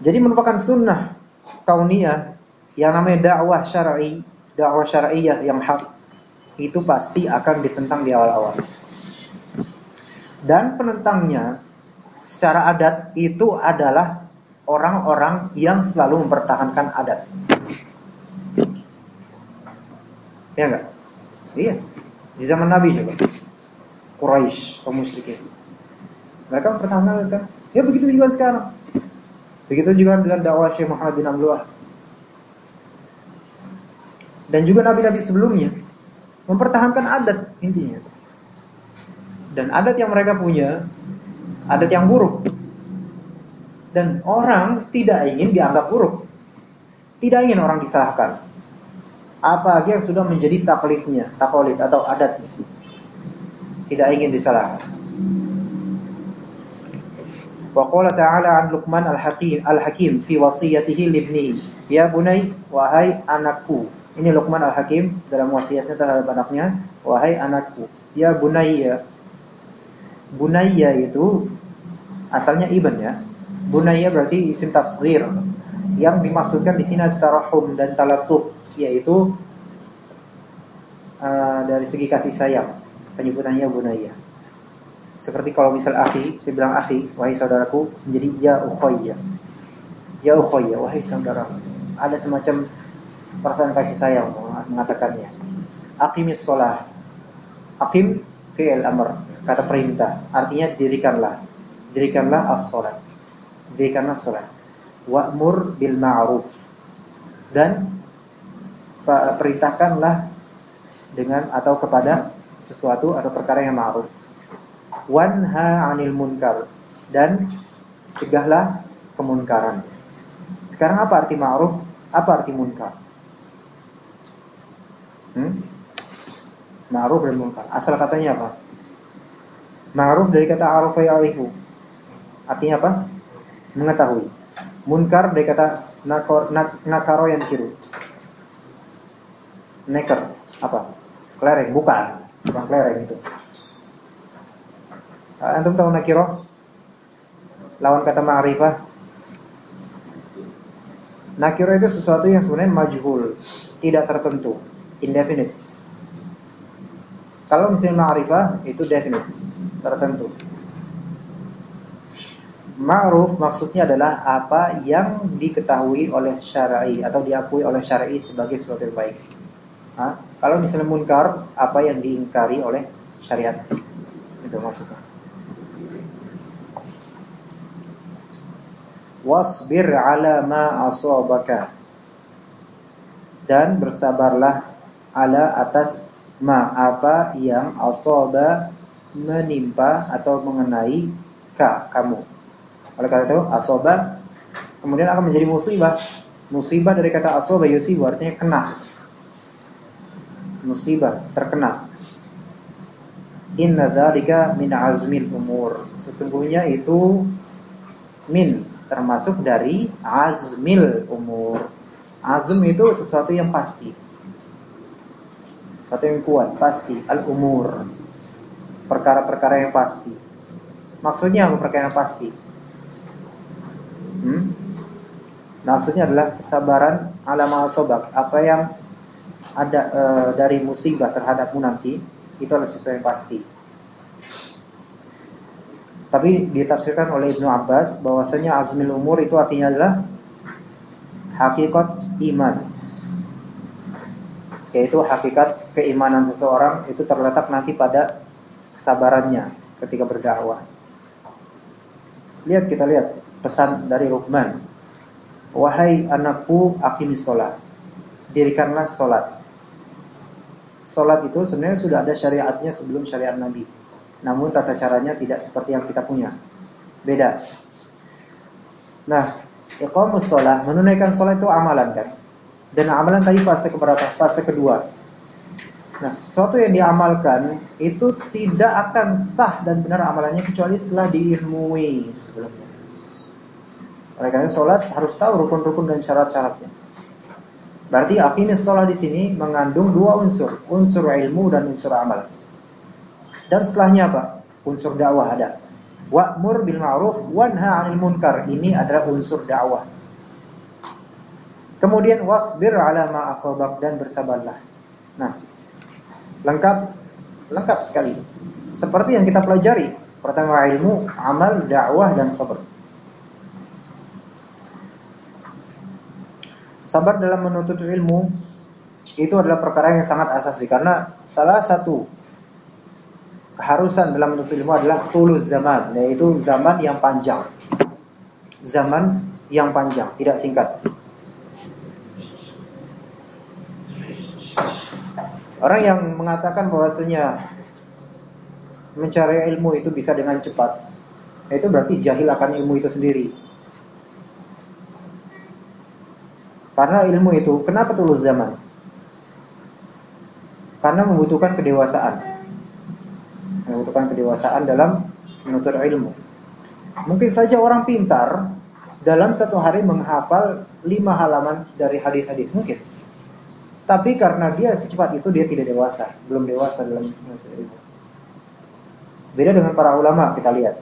Jadi merupakan sunnah kauniyah yang namanya dakwah syar'i, dakwah syar'iyah yang hak itu pasti akan ditentang di awal-awal. Dan penentangnya secara adat itu adalah orang-orang yang selalu mempertahankan adat. Ya enggak? Iya. Di zaman Nabi juga. Quraisy, kaum musyrikin. Mereka mempertahankan adat. Ya begitu juga sekarang. Begitu juga dengan dakwah Syekh Muhammad bin Abdullah. Dan juga nabi-nabi sebelumnya mempertahankan adat intinya. Dan adat yang mereka punya adat yang buruk. Dan orang tidak ingin dianggap buruk. Tidak ingin orang disalahkan. Apalagi yang sudah menjadi taklidnya, taklid atau adatnya. Tidak ingin disalahkan. Wa qala ta'ala an Luqman al-Hakim al-Hakim fi wasiyatihi libnihi. Ya bunai, wahai anakku. Ini Luqman al-Hakim dalam wasiatnya terhadap anaknya, wahai anakku. Ya bunayya. Bunayya itu asalnya ibn ya. Bunayya berarti isim tasghir. Yang dimaksudkan di sini tarahum dan talatuf yaitu uh, dari segi kasih sayang. Penyebutannya bunayya. Seperti kalau misal akhi, saya bilang akhi, wahai saudaraku, menjadi ya ukhayya. Ya ukhayya, wahai saudara. Ada semacam perasaan kasih sayang mengatakannya. Aqimis sholah. Aqim fi'il amr, kata perintah. Artinya dirikanlah. Dirikanlah as-sholat. Dirikanlah sholat. Wa'mur bil ma'ruf. Dan perintahkanlah dengan atau kepada sesuatu atau perkara yang ma'ruf wanha 'anil munkar dan cegahlah kemunkaran. Sekarang apa arti ma'ruf? Apa arti munkar? Hmm? Ma'ruf dan munkar. Asal katanya apa? Ma'ruf dari kata arafa ya'rifu. Artinya apa? Mengetahui. Munkar dari kata nakaro yang kiru. Neker. Apa? Klereng. Bukan. Bukan klereng itu. Antum tahu nakiro? Lawan kata ma'rifah. Nakiro itu sesuatu yang sebenarnya majhul, tidak tertentu, indefinite. Kalau misalnya ma'rifah itu definite, tertentu. Ma'ruf maksudnya adalah apa yang diketahui oleh syar'i atau diakui oleh syar'i sebagai sesuatu yang baik. Hah? Kalau misalnya munkar, apa yang diingkari oleh syariat. Itu maksudnya. Wasbir ala ma asabaka. Dan bersabarlah ala atas ma apa yang asaba menimpa atau mengenai ka kamu. Oleh karena itu asaba kemudian akan menjadi musibah. Musibah dari kata asaba yusibu artinya kena musibah, terkena. Inna dzalika min azmil umur. Sesungguhnya itu min termasuk dari azmil umur. Azm itu sesuatu yang pasti. Sesuatu yang kuat, pasti. Al-umur. Perkara-perkara yang pasti. Maksudnya apa perkara yang pasti? Hmm? Maksudnya adalah kesabaran ala sobak. Apa yang ada e, dari musibah terhadapmu nanti itu adalah sesuatu yang pasti. Tapi ditafsirkan oleh Ibnu Abbas bahwasanya azmil umur itu artinya adalah hakikat iman. Yaitu hakikat keimanan seseorang itu terletak nanti pada kesabarannya ketika berdakwah. Lihat kita lihat pesan dari Luqman. Wahai anakku, akimis sholat. Dirikanlah sholat. Sholat itu sebenarnya sudah ada syariatnya sebelum syariat Nabi. Namun tata caranya tidak seperti yang kita punya. Beda. Nah, iqamus sholat, menunaikan sholat itu amalan kan. Dan amalan tadi fase keberapa? Fase kedua. Nah, sesuatu yang diamalkan itu tidak akan sah dan benar amalannya kecuali setelah diilmui sebelumnya. Oleh karena sholat harus tahu rukun-rukun dan syarat-syaratnya. Berarti aqimis sholat di sini mengandung dua unsur, unsur ilmu dan unsur amal. Dan setelahnya apa? Unsur dakwah ada. Wa'mur bil ma'ruf wanha 'anil munkar. Ini adalah unsur dakwah. Kemudian wasbir 'ala ma asabak dan bersabarlah. Nah, lengkap lengkap sekali. Seperti yang kita pelajari. Pertama ilmu, amal, dakwah dan sabar. Sabar dalam menuntut ilmu itu adalah perkara yang sangat asasi karena salah satu keharusan dalam menuntut ilmu adalah tulus zaman, yaitu zaman yang panjang. Zaman yang panjang, tidak singkat. Orang yang mengatakan bahwasanya mencari ilmu itu bisa dengan cepat, itu berarti jahil akan ilmu itu sendiri. Karena ilmu itu, kenapa tulus zaman? Karena membutuhkan kedewasaan. Membutuhkan kedewasaan dalam menuntut ilmu. Mungkin saja orang pintar dalam satu hari menghafal lima halaman dari hadis-hadis mungkin. Tapi karena dia secepat itu dia tidak dewasa, belum dewasa dalam menuntut ilmu. Beda dengan para ulama kita lihat.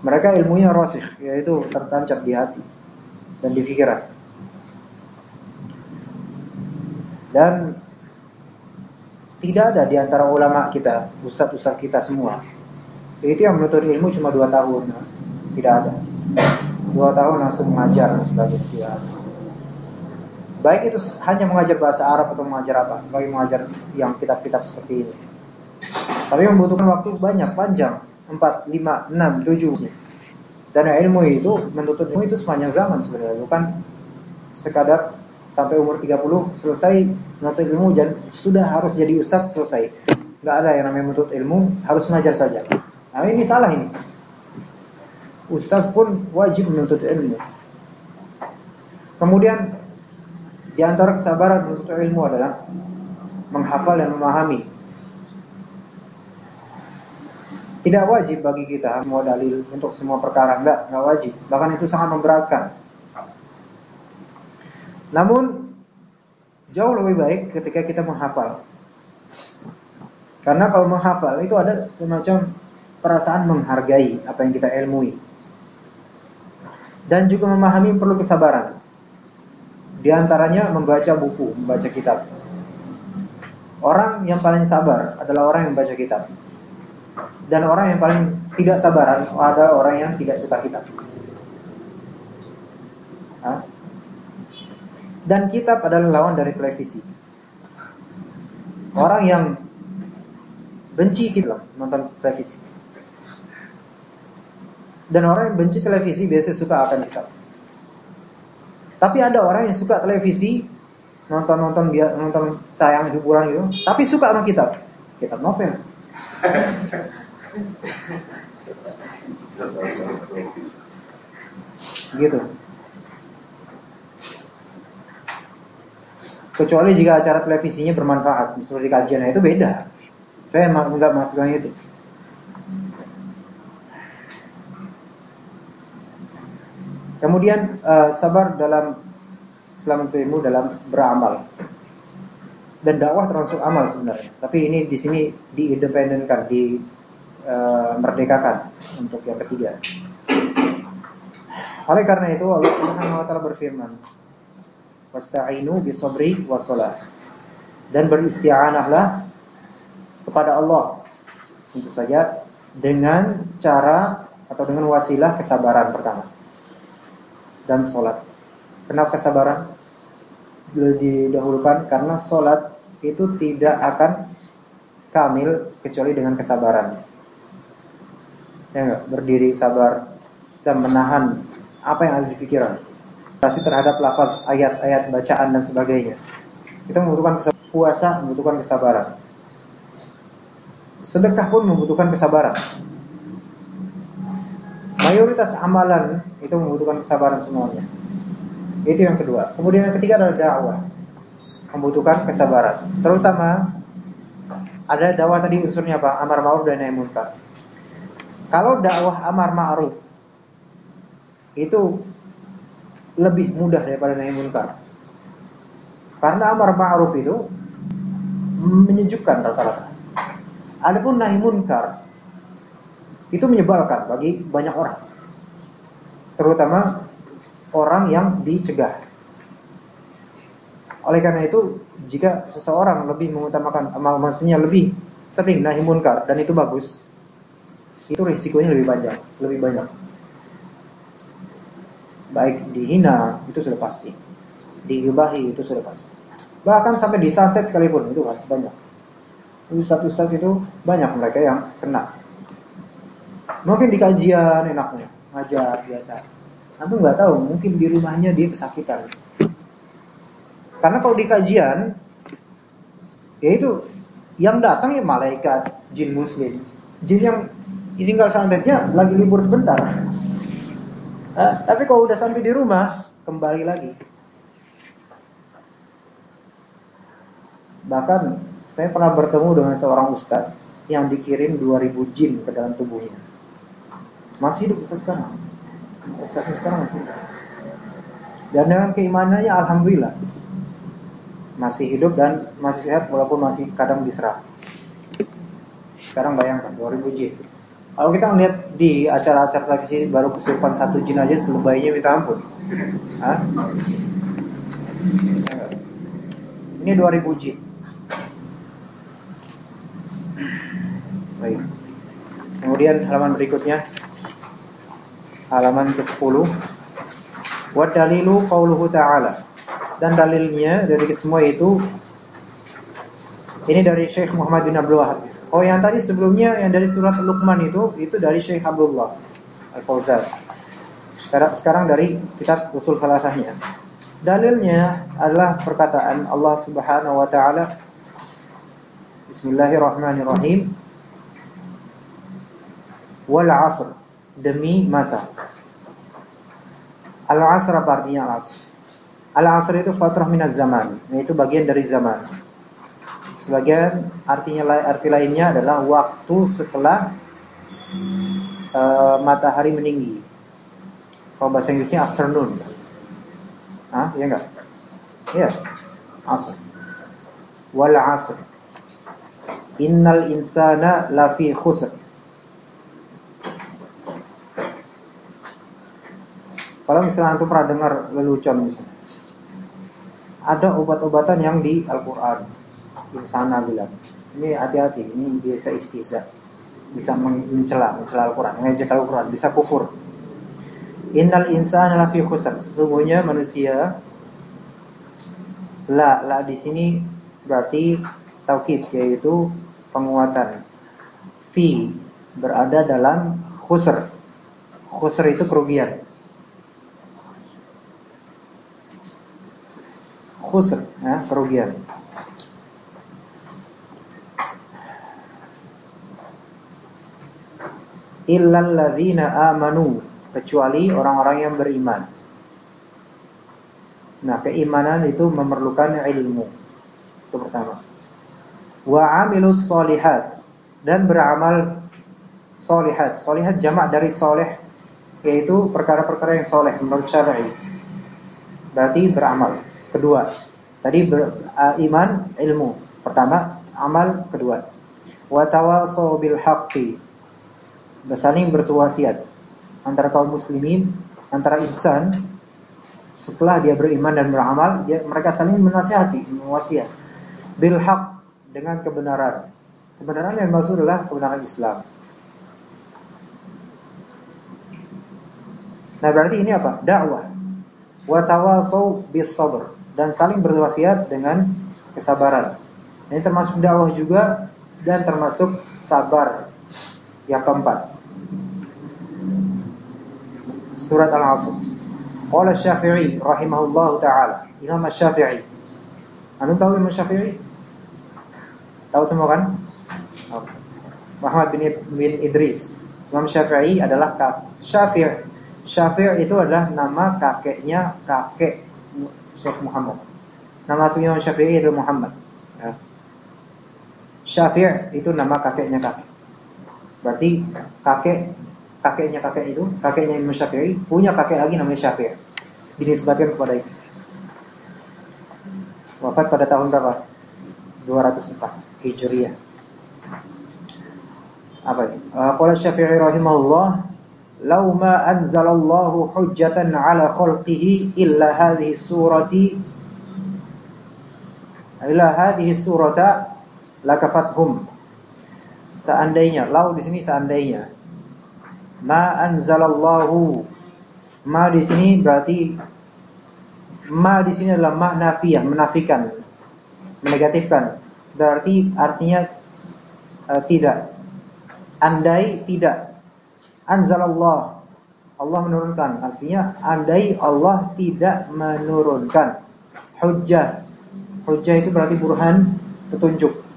Mereka ilmunya rosih, yaitu tertancap di hati dan di pikiran. Dan tidak ada di antara ulama kita, ustadz-ustadz kita semua, itu yang menuntut ilmu cuma dua tahun, tidak ada. Dua tahun langsung mengajar tidak ada. Baik itu hanya mengajar bahasa Arab atau mengajar apa, bagi mengajar yang kitab-kitab seperti ini. Tapi membutuhkan waktu banyak, panjang, 4, 5, 6, 7. Dan ilmu itu menuntut ilmu itu sepanjang zaman sebenarnya, bukan sekadar sampai umur 30 selesai menuntut ilmu dan sudah harus jadi ustadz selesai. Enggak ada yang namanya menuntut ilmu, harus mengajar saja. Nah, ini salah ini. Ustadz pun wajib menuntut ilmu. Kemudian di antara kesabaran menuntut ilmu adalah menghafal dan memahami tidak wajib bagi kita semua dalil untuk semua perkara enggak, enggak wajib. Bahkan itu sangat memberatkan. Namun jauh lebih baik ketika kita menghafal. Karena kalau menghafal itu ada semacam perasaan menghargai apa yang kita ilmui. Dan juga memahami perlu kesabaran. Di antaranya membaca buku, membaca kitab. Orang yang paling sabar adalah orang yang membaca kitab. Dan orang yang paling tidak sabaran adalah orang yang tidak suka kitab. Dan kitab adalah lawan dari televisi. Orang yang benci kitab nonton televisi. Dan orang yang benci televisi biasanya suka akan kitab. Tapi ada orang yang suka televisi, nonton-nonton nonton tayang hiburan gitu, tapi suka sama kitab. Kitab novel. gitu. Kecuali jika acara televisinya bermanfaat, seperti kajian itu beda. Saya nggak masuk yang itu. Kemudian uh, sabar dalam Islam itu ilmu dalam beramal. Dan dakwah termasuk amal sebenarnya. Tapi ini di sini diindependenkan, di uh, merdekakan untuk yang ketiga. Oleh karena itu Allah Subhanahu wa taala berfirman, "Wasta'inu bisabri wasalah." Dan beristi'anahlah kepada Allah. Tentu saja dengan cara atau dengan wasilah kesabaran pertama dan sholat. Kenapa kesabaran didahulukan? Karena sholat itu tidak akan kamil kecuali dengan kesabaran. Ya enggak? Berdiri sabar dan menahan apa yang ada di pikiran. Pasti terhadap lafaz ayat-ayat bacaan dan sebagainya. Itu membutuhkan puasa membutuhkan kesabaran. Sedekah pun membutuhkan kesabaran. Mayoritas amalan itu membutuhkan kesabaran semuanya. Itu yang kedua. Kemudian yang ketiga adalah dakwah. Membutuhkan kesabaran. Terutama ada dakwah tadi unsurnya apa? Amar ma'ruf dan nahi munkar. Kalau dakwah amar ma'ruf itu lebih mudah daripada nahi munkar. Karena amar ma'ruf itu menyejukkan rata-rata. Adapun nahi munkar itu menyebalkan bagi banyak orang. Terutama orang yang dicegah. Oleh karena itu, jika seseorang lebih mengutamakan maksudnya lebih sering nahi munkar dan itu bagus, itu risikonya lebih banyak, lebih banyak. Baik dihina itu sudah pasti, digibahi itu sudah pasti. Bahkan sampai disantet sekalipun itu banyak. Ustadz-ustadz itu banyak mereka yang kena Mungkin di kajian enaknya ngajar biasa. Aku nggak tahu, mungkin di rumahnya dia kesakitan. Karena kalau di kajian, ya itu yang datang ya malaikat, jin muslim, jin yang tinggal santetnya lagi libur sebentar. Eh, tapi kalau udah sampai di rumah, kembali lagi. Bahkan saya pernah bertemu dengan seorang ustadz yang dikirim 2000 jin ke dalam tubuhnya. Masih hidup Ustaz sekarang. Ustaz sekarang masih hidup. Dan dengan keimanannya Alhamdulillah. Masih hidup dan masih sehat walaupun masih kadang diserang. Sekarang bayangkan 2000 jin. Kalau kita melihat di acara-acara televisi baru kesurupan satu jin aja bayinya minta ampun. Hah? Ini 2000 jin. Baik. Kemudian halaman berikutnya halaman ke-10 wa dalilu qauluhu ta'ala dan dalilnya dari semua itu ini dari Syekh Muhammad bin Abdul Wahab. Oh yang tadi sebelumnya yang dari surat Luqman itu itu dari Syekh Abdullah Al-Fauzan. Sekarang sekarang dari kitab usul salasahnya. Dalilnya adalah perkataan Allah Subhanahu wa taala Bismillahirrahmanirrahim. Wal 'asr demi masa. Al-asr apa artinya al-asr? Al-asr itu fatrah minaz zaman, yaitu bagian dari zaman. Sebagian artinya arti lainnya adalah waktu setelah uh, matahari meninggi. Kalau bahasa Inggrisnya afternoon. Ah, ya enggak? Iya. Yes. Iya. Asr. Wal asr. Innal insana lafi khusr. Kalau misalnya antum pernah dengar lelucon misalnya. Ada obat-obatan yang di Al-Qur'an. Di sana bilang. Ini hati-hati, ini biasa istiza. Bisa mencela, mencela Al-Qur'an, mengejek Al-Qur'an, bisa kufur. Innal insana lafi khusr. Sesungguhnya manusia la la di sini berarti taukid yaitu penguatan. Fi berada dalam khusr. Khusr itu kerugian. Khusr, ya, kerugian. Illal ladzina amanu kecuali orang-orang yang beriman. Nah, keimanan itu memerlukan ilmu. Itu pertama. Wa amilus solihat dan beramal solihat. Solihat jamak dari soleh yaitu perkara-perkara yang soleh menurut syar'i. Berarti beramal. Kedua, tadi ber, uh, iman, ilmu. Pertama, amal. Kedua, wa tawasau bil haqqi. Bersaling bersuasiat antara kaum muslimin, antara insan setelah dia beriman dan beramal, dia, mereka saling menasihati, mewasiat bil haq dengan kebenaran. Kebenaran yang maksud adalah kebenaran Islam. Nah, berarti ini apa? Dakwah. Wa tawasau bis sabr dan saling berwasiat dengan kesabaran. Ini termasuk dakwah juga dan termasuk sabar. Yang keempat, surat Al-Asr. Qala Syafi'i rahimahullahu taala. Imam Syafi'i. Anda tahu Imam Syafi'i? Tahu semua kan? Muhammad bin, bin Idris. Imam Syafi'i adalah Syafi'i. Syafi'i itu adalah nama kakeknya kakek Syekh Muhammad. Nama asli Imam Syafi'i adalah Muhammad. Ya. Syafi'i itu nama kakeknya kakek. Berarti kakek kakeknya kakek itu, kakeknya Imam Syafi'i, punya kakek lagi namanya Syafi'i. Dinisbatkan kepada itu. Wafat pada tahun berapa? 204 Hijriah. Apa ini? Uh, qala Syafi'i rahimahullah, "Law ma anzalallahu hujjatan 'ala khalqihi illa hadhihi surati illa hadhihi surata lakafathum." Seandainya, lau di sini seandainya. Ma anzalallahu. Ma di sini berarti ma di sini adalah ma nafiyah menafikan menegatifkan. Berarti artinya uh, tidak. Andai tidak. Anzalallah. Allah menurunkan. Artinya andai Allah tidak menurunkan. Hujjah. Hujjah itu berarti burhan petunjuk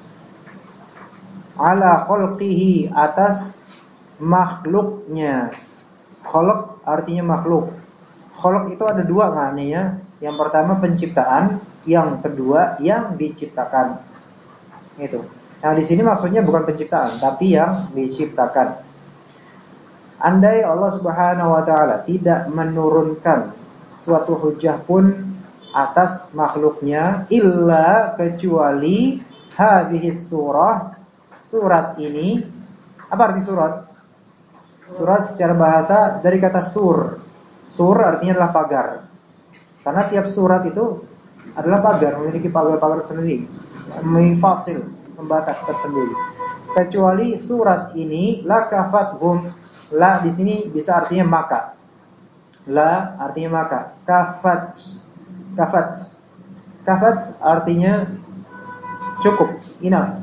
ala khalqihi atas makhluknya. Kholok artinya makhluk. Kholok itu ada dua maknanya. Yang pertama penciptaan, yang kedua yang diciptakan. Itu. Nah di sini maksudnya bukan penciptaan, tapi yang diciptakan. Andai Allah Subhanahu wa taala tidak menurunkan suatu hujah pun atas makhluknya illa kecuali hadhihi surah surat ini apa arti surat? Surat secara bahasa dari kata sur. Sur artinya adalah pagar. Karena tiap surat itu adalah pagar, memiliki pagar-pagar sendiri, memiliki fasil, pembatas tersendiri. Kecuali surat ini la hum. La di sini bisa artinya maka. La artinya maka. Kafat. Kafat. Kafat artinya cukup, enough.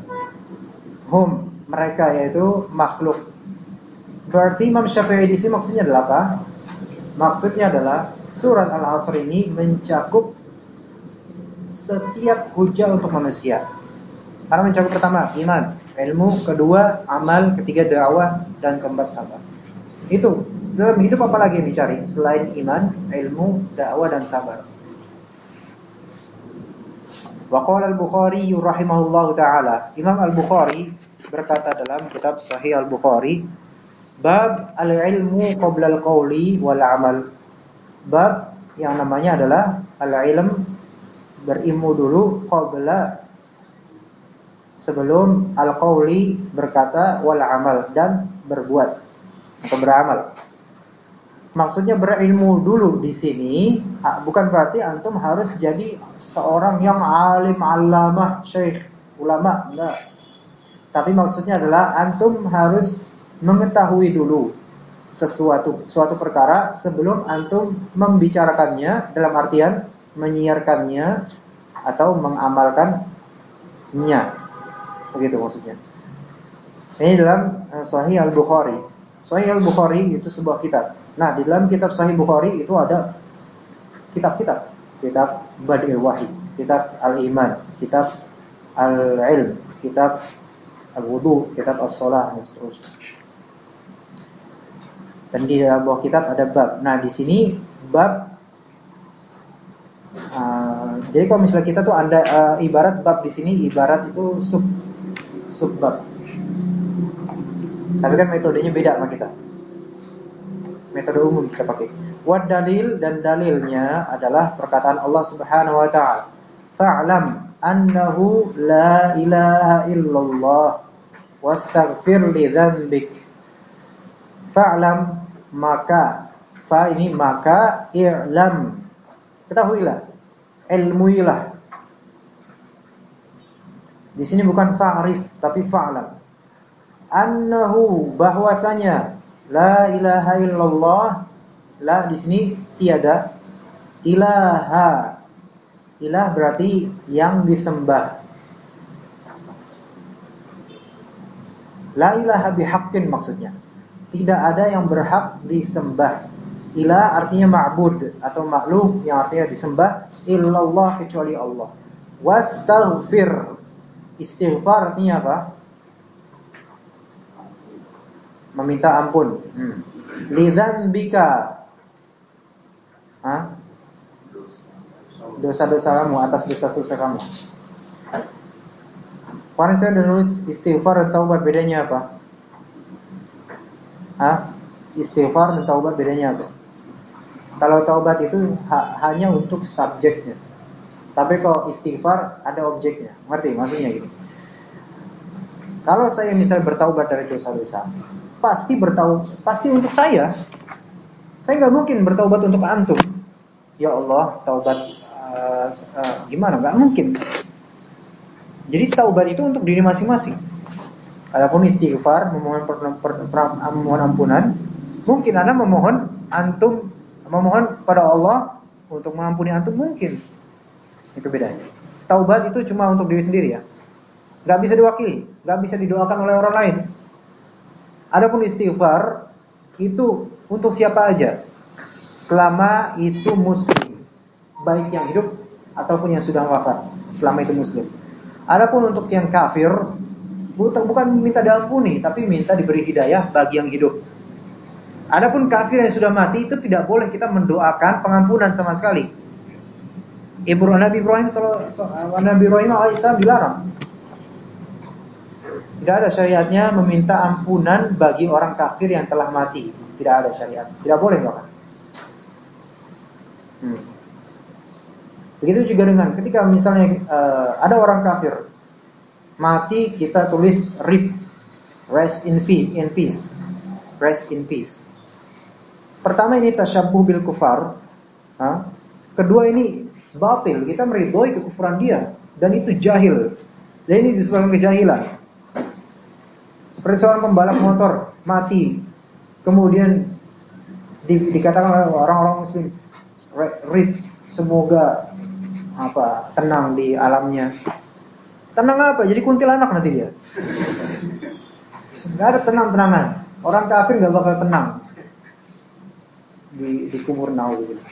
Hum mereka yaitu makhluk Berarti Imam Syafi'i di sini maksudnya adalah apa? Maksudnya adalah surat Al-Asr ini mencakup setiap hujah untuk manusia. Karena mencakup pertama iman, ilmu, kedua amal, ketiga dakwah dan keempat sabar. Itu dalam hidup apa lagi yang dicari selain iman, ilmu, dakwah dan sabar. Wa qala al-Bukhari rahimahullahu taala. Imam Al-Bukhari berkata dalam kitab Sahih Al-Bukhari Bab al-ilmu qabla al-qawli wal amal. Bab yang namanya adalah al-ilm berilmu dulu qabla sebelum al-qawli berkata wal amal dan berbuat atau beramal. Maksudnya berilmu dulu di sini bukan berarti antum harus jadi seorang yang alim, alamah, syekh, ulama, enggak. Tapi maksudnya adalah antum harus mengetahui dulu sesuatu suatu perkara sebelum antum membicarakannya dalam artian menyiarkannya atau mengamalkannya. Begitu maksudnya. Ini dalam uh, Sahih Al-Bukhari. Sahih Al-Bukhari itu sebuah kitab. Nah, di dalam kitab Sahih Bukhari itu ada kitab-kitab. Kitab Badil Wahid, kitab Al-Iman, kitab Al-Ilm, kitab Al-Wudu, kitab As-Salah dan seterusnya. Dan di dalam buah kitab ada bab. Nah, di sini bab uh, jadi kalau misalnya kita tuh ada uh, ibarat bab di sini ibarat itu sub sub bab. Tapi kan metodenya beda sama kita. Metode umum kita pakai. Wad dalil dan dalilnya adalah perkataan Allah Subhanahu wa taala. Fa'lam annahu la ilaha illallah wastaghfir li dzambik. Fa'lam maka fa ini maka i'lam. Ketahuilah, ilmuilah. Di sini bukan fa'rif tapi fa'lam annahu bahwasanya la ilaha illallah. La di sini tiada. Ilaha. Ilah berarti yang disembah. La ilaha bihaqqin maksudnya. Tidak ada yang berhak disembah. Ilah artinya ma'bud atau makhluk yang artinya disembah illallah kecuali Allah. Wastaghfir. Istighfar artinya apa meminta ampun. Hmm. bika, Dosa-dosa kamu atas dosa-dosa kamu. Kemarin saya udah nulis istighfar dan taubat bedanya apa? Hah? Istighfar dan taubat bedanya apa? Kalau taubat itu ha hanya untuk subjeknya. Tapi kalau istighfar ada objeknya. Ngerti maksudnya gitu. Kalau saya misalnya bertaubat dari dosa-dosa, pasti bertaubat pasti untuk saya. Saya nggak mungkin bertaubat untuk antum. Ya Allah, taubat uh, uh, gimana? Nggak mungkin. Jadi taubat itu untuk diri masing-masing. Adapun istighfar, memohon per, per, per, memohon ampunan, mungkin Anda memohon antum memohon pada Allah untuk mengampuni antum mungkin. Itu bedanya. Taubat itu cuma untuk diri sendiri ya. Gak bisa diwakili, gak bisa didoakan oleh orang lain. Adapun istighfar itu untuk siapa aja. Selama itu muslim, baik yang hidup ataupun yang sudah wafat, selama itu muslim. Adapun untuk yang kafir, bukan minta diampuni, tapi minta diberi hidayah bagi yang hidup. Adapun kafir yang sudah mati itu tidak boleh kita mendoakan pengampunan sama sekali. Ibrahim Nabi Ibrahim Nabi Ibrahim alaihissalam dilarang tidak ada syariatnya meminta ampunan bagi orang kafir yang telah mati. Tidak ada syariat. Tidak boleh bahkan. Hmm. Begitu juga dengan ketika misalnya uh, ada orang kafir mati kita tulis RIP rest in peace. Rest in peace. Pertama ini tasyabbuh bil kufar. Ha? Kedua ini batil, kita meridhoi kekufuran dia dan itu jahil. Dan ini disebabkan kejahilan. Seperti seorang pembalap motor mati, kemudian di, dikatakan oleh orang-orang Muslim, read semoga apa tenang di alamnya. Tenang apa? Jadi kuntilanak nanti dia. Gak ada tenang-tenangan. Orang kafir gak bakal tenang di, di nau gitu.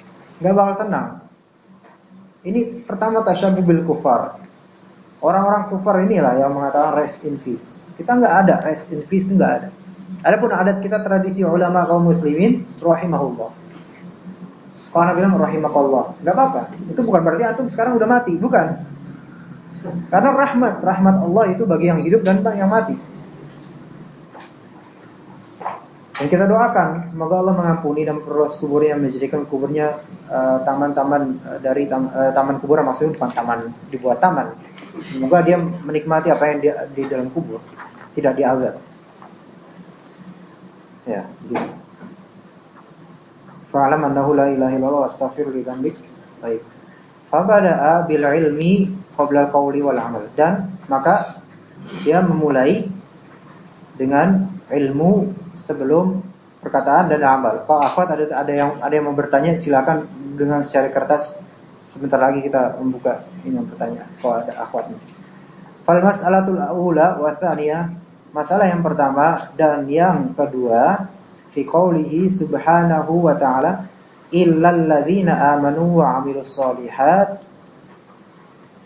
Gak bakal tenang. Ini pertama tasyabuh bil kufar. Orang-orang kufar inilah yang mengatakan rest in peace. Kita nggak ada rest in peace nggak ada. Adapun adat kita tradisi ulama kaum muslimin rahimahullah. Kalau Nabi bilang rahimakallah, nggak apa-apa. Itu bukan berarti antum sekarang udah mati, bukan. Karena rahmat, rahmat Allah itu bagi yang hidup dan yang mati. Dan kita doakan semoga Allah mengampuni dan memperluas kuburnya menjadikan kuburnya eh, taman-taman uh, dari tam, uh, taman kuburan maksudnya bukan taman dibuat taman. Semoga dia menikmati apa yang dia di dalam kubur, tidak diazab. Ya, gitu. Fa'alam annahu la ilaha illallah wa astaghfiru li dzambik. Baik. Fabada'a bil ilmi qabla al-qawli wal amal. Dan maka dia memulai dengan ilmu sebelum perkataan dan amal. Kalau akhwat ada ada yang ada yang mau bertanya silakan dengan secara kertas. Sebentar lagi kita membuka ini pertanyaan. Kalau ada akhwat. Fal mas'alatul ula wa tsaniyah, masalah yang pertama dan yang kedua fi qoulihi subhanahu wa ta'ala illal ladzina amanu wa 'amilus solihat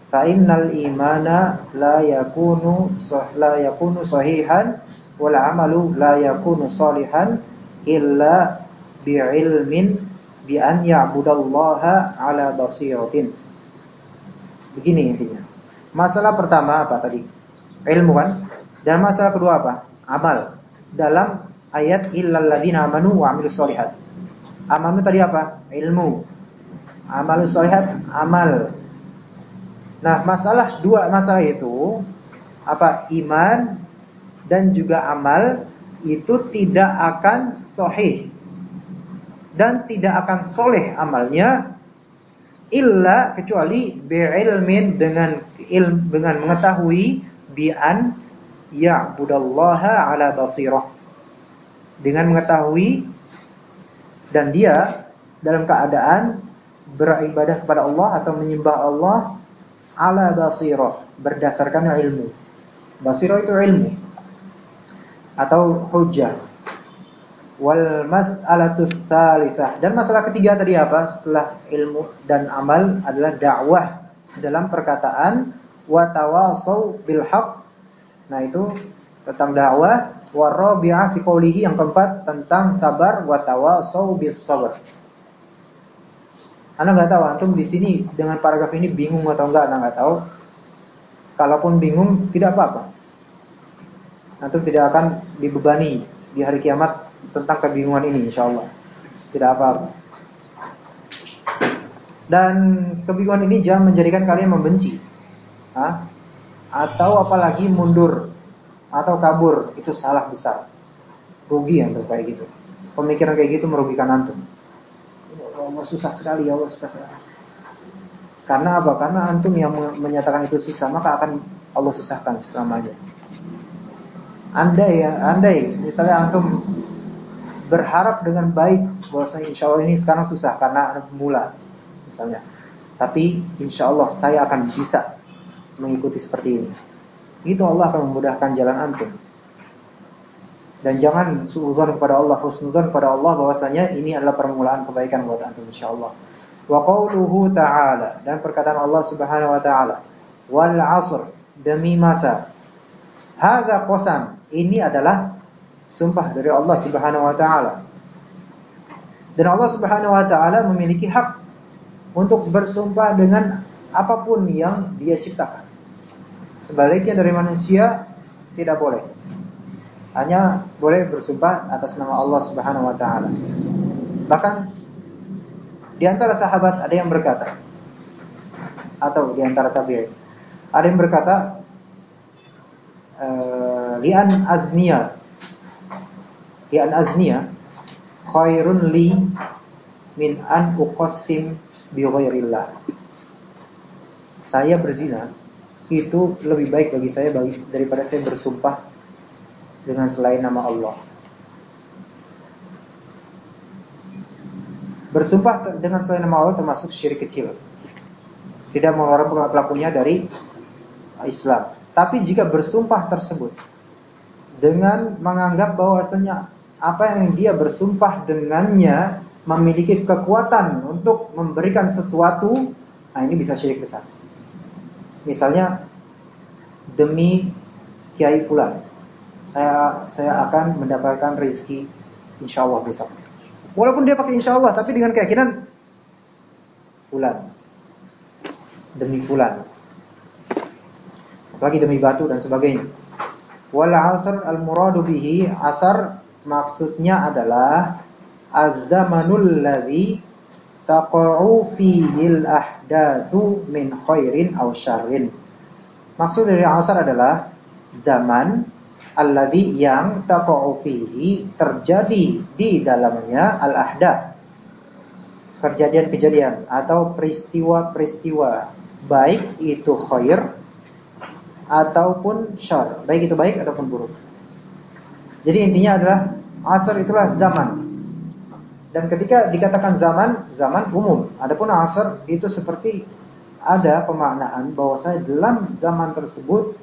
fa innal imana la yakunu la yakunu sahihan wal 'amalu la yakunu salihan illa bi'ilmin bi an ya'budallaha ala basiratin. Begini intinya. Masalah pertama apa tadi? Ilmu kan? Dan masalah kedua apa? Amal. Dalam ayat illal ladzina amanu wa amilus solihat. Amanu tadi apa? Ilmu. Amalus solihat amal. Nah, masalah dua masalah itu apa? Iman dan juga amal itu tidak akan sohih dan tidak akan soleh amalnya illa kecuali bi'ilmin dengan ilm dengan mengetahui bi'an ya'budallaha ala basirah dengan mengetahui dan dia dalam keadaan beribadah kepada Allah atau menyembah Allah ala basirah berdasarkan ilmu basirah itu ilmu atau hujjah. Wal mas'alatu tsalitsah. Dan masalah ketiga tadi apa? Setelah ilmu dan amal adalah dakwah dalam perkataan wa tawasau bil haq. Nah, itu tentang dakwah wa rabi'ah fi qoulihi yang keempat tentang sabar wa tawasau bis sabr. Anda nggak tahu antum di sini dengan paragraf ini bingung atau enggak, Anda nggak tahu. Kalaupun bingung tidak apa-apa antum tidak akan dibebani di hari kiamat tentang kebingungan ini insyaallah. Tidak apa-apa. Dan kebingungan ini jangan menjadikan kalian membenci. Hah? Atau apalagi mundur atau kabur, itu salah besar. Rugi antum kayak gitu. Pemikiran kayak gitu merugikan antum. Ya Allah susah sekali ya Allah susah sekali. Karena apa? Karena antum yang menyatakan itu susah, maka akan Allah susahkan selamanya. Andai ya, andai misalnya antum berharap dengan baik bahwasanya insya Allah ini sekarang susah karena anak misalnya. Tapi insya Allah saya akan bisa mengikuti seperti ini. Itu Allah akan memudahkan jalan antum. Dan jangan suudzon kepada Allah, husnudzon kepada Allah bahwasanya ini adalah permulaan kebaikan buat antum insya Allah. Wa qauluhu ta'ala dan perkataan Allah Subhanahu wa taala wal 'asr demi masa. Hadza qasam ini adalah sumpah dari Allah Subhanahu wa taala. Dan Allah Subhanahu wa taala memiliki hak untuk bersumpah dengan apa pun yang Dia ciptakan. Sebaliknya dari manusia tidak boleh. Hanya boleh bersumpah atas nama Allah Subhanahu wa taala. Bahkan di antara sahabat ada yang berkata atau di antara tabi'in ada yang berkata Eh, lian azniya lian azniya khairun li min an uqassim bi ghairillah. Saya berzina itu lebih baik bagi saya bagi, daripada saya bersumpah dengan selain nama Allah. Bersumpah dengan selain nama Allah termasuk syirik kecil. Tidak mengeluarkan pelakunya dari Islam. Tapi jika bersumpah tersebut dengan menganggap bahwasanya apa yang dia bersumpah dengannya memiliki kekuatan untuk memberikan sesuatu, nah ini bisa syirik besar. Misalnya demi Kiai Fulan, saya saya akan mendapatkan rezeki insya Allah besok. Walaupun dia pakai insya Allah, tapi dengan keyakinan Fulan demi Fulan lagi demi batu dan sebagainya. Wal asr al muradu bihi asar maksudnya adalah az-zamanul ladzi taqa'u fihi al ahdatsu min khairin aw syarrin. Maksud dari asar adalah zaman alladzi yang taqa'u fihi terjadi di dalamnya al ahdath kejadian-kejadian atau peristiwa-peristiwa baik itu khair ataupun syar, baik itu baik ataupun buruk. Jadi intinya adalah asar itulah zaman. Dan ketika dikatakan zaman, zaman umum. Adapun asar itu seperti ada pemaknaan bahwa saya dalam zaman tersebut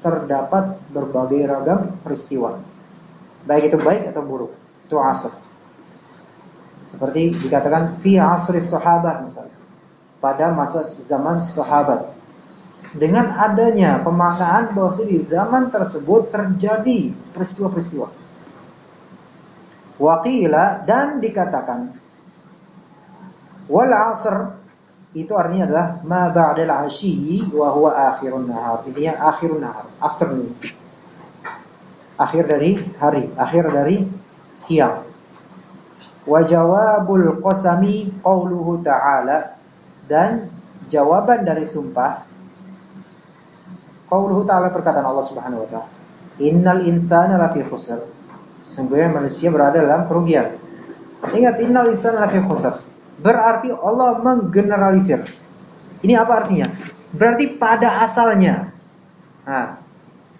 terdapat berbagai ragam peristiwa. Baik itu baik atau buruk. Itu asar. Seperti dikatakan fi asri sahabat misalnya. Pada masa zaman sahabat. Dengan adanya pemaknaan bahwa di zaman tersebut terjadi peristiwa-peristiwa. Waqila dan dikatakan wal asr itu artinya adalah ma ba'dal asyi wa huwa akhirun nahar. Intinya akhirun nahar, afternoon. Akhir dari hari, akhir dari siang. Wa jawabul qasami qauluhu ta'ala dan jawaban dari sumpah qauluhu ta'ala perkataan Allah Subhanahu wa taala. Innal insana lafi khusr. Sungguhnya manusia berada dalam kerugian. Ingat innal insana lafi khusr. Berarti Allah menggeneralisir. Ini apa artinya? Berarti pada asalnya. Nah,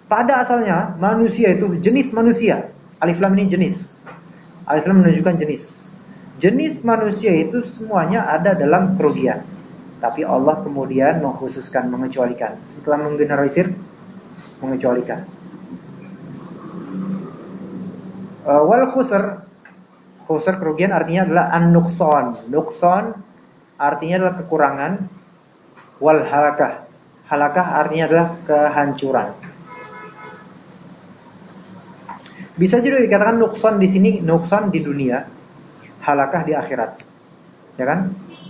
pada asalnya manusia itu jenis manusia. Alif lam ini jenis. Alif lam menunjukkan jenis. Jenis manusia itu semuanya ada dalam kerugian. Tapi Allah kemudian mengkhususkan, mengecualikan. Setelah menggeneralisir, mengecualikan. Uh, wal khusr Khusr kerugian artinya adalah an-nuqsan. Nuqsan artinya adalah kekurangan. Wal halakah. Halakah artinya adalah kehancuran. Bisa juga dikatakan nuksan di sini, nuksan di dunia, halakah di akhirat. Ya kan?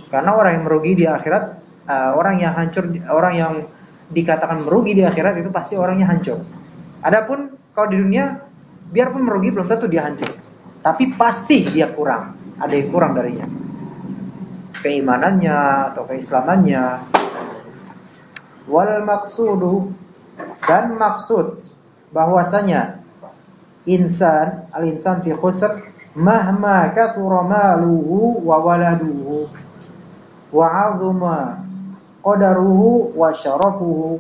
Karena orang yang merugi di akhirat, uh, orang yang hancur, orang yang dikatakan merugi di akhirat itu pasti orangnya hancur. Adapun kalau di dunia, biarpun merugi belum tentu dia hancur. Tapi pasti dia kurang. Ada yang kurang darinya. Keimanannya atau keislamannya. Wal maksudu dan maksud bahwasanya insan al-insan fi khusr mahma kathura maluhu wa waladuhu wa 'azuma qadaruhu wa syarafuhu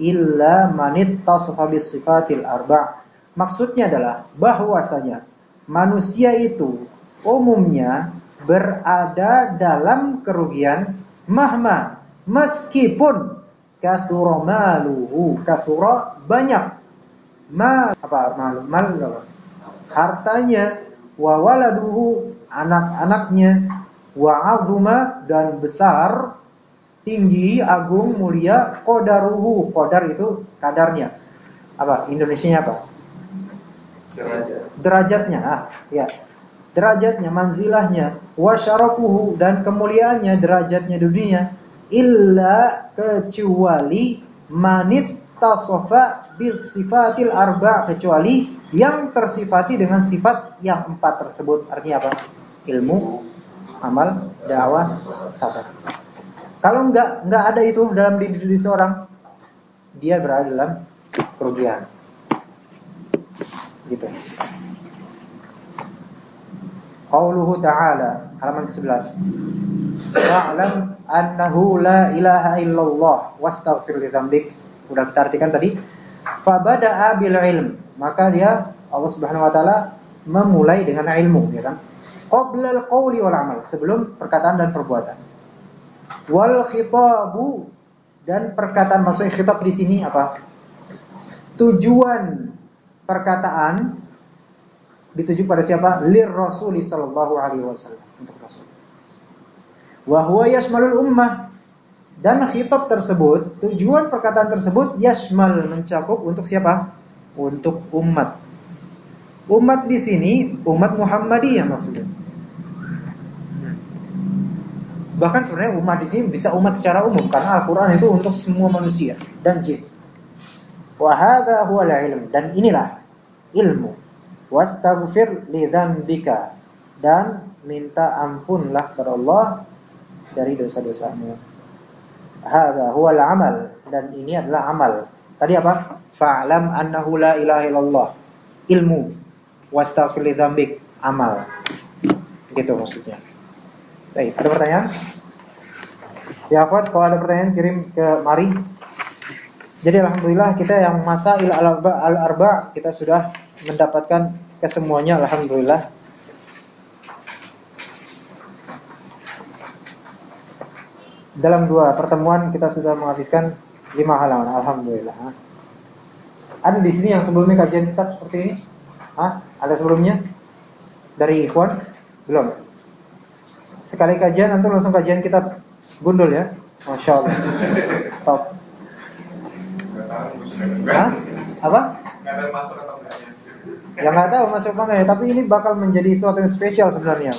illa man ittasafa bis sifatil arba'. Maksudnya adalah bahwasanya manusia itu umumnya berada dalam kerugian mahma meskipun kathura maluhu kathura banyak. Ma apa malu? Mal hartanya wa waladuhu anak-anaknya wa azuma dan besar tinggi agung mulia qadaruhu. Qadar itu kadarnya. Apa? Indonesianya apa? Derajatnya ah, ya. Derajatnya manzilahnya wasyarafuhu dan kemuliaannya derajatnya dunia illa kecuali manit tasofa bil sifatil arba kecuali yang tersifati dengan sifat yang empat tersebut. Artinya apa? Ilmu amal dakwah sabar kalau enggak enggak ada itu dalam diri, diri seorang dia berada dalam kerugian gitu. Qauluhu ta'ala halaman ke-11. Wa'lam annahu la ilaha illallah wastaghfir li dzambik. Udah kita artikan tadi. Fabada'a bil ilm. Maka dia Allah Subhanahu wa taala memulai dengan ilmu, ya kan? Qabla al-qawli wal amal, sebelum perkataan dan perbuatan. Wal khitabu dan perkataan maksudnya khitab di sini apa? Tujuan perkataan dituju pada siapa? Lir Rasul sallallahu alaihi wasallam untuk Rasul. Wa huwa yashmalul ummah dan khitab tersebut, tujuan perkataan tersebut yashmal mencakup untuk siapa? Untuk umat. Umat di sini umat Muhammadiyah maksudnya. Bahkan sebenarnya umat di sini bisa umat secara umum karena Al-Qur'an itu untuk semua manusia dan jin. Wahada huwa ilm dan inilah ilmu. Wastaghfir li dzambika dan minta ampunlah kepada Allah dari dosa-dosamu. Hadza huwa amal dan ini adalah amal. Tadi apa? Fa'lam annahu la ilaha illallah. Ilmu. Wastaghfir li dzambik amal. Gitu maksudnya. Baik, ada pertanyaan? Ya, Fuad, kalau ada pertanyaan kirim ke Mari. Jadi alhamdulillah kita yang masa il al-arba al-arba kita sudah mendapatkan kesemuanya alhamdulillah. Dalam dua pertemuan kita sudah menghabiskan lima halaman alhamdulillah. Ada di sini yang sebelumnya kajian kitab seperti ini? Hah? Ada sebelumnya? Dari Ikhwan? Belum. Sekali kajian antum langsung kajian kitab gundul ya. Masya Allah. Top. Hah? Apa? Ya nggak tahu masuk mana ya, tapi ini bakal menjadi sesuatu yang spesial sebenarnya.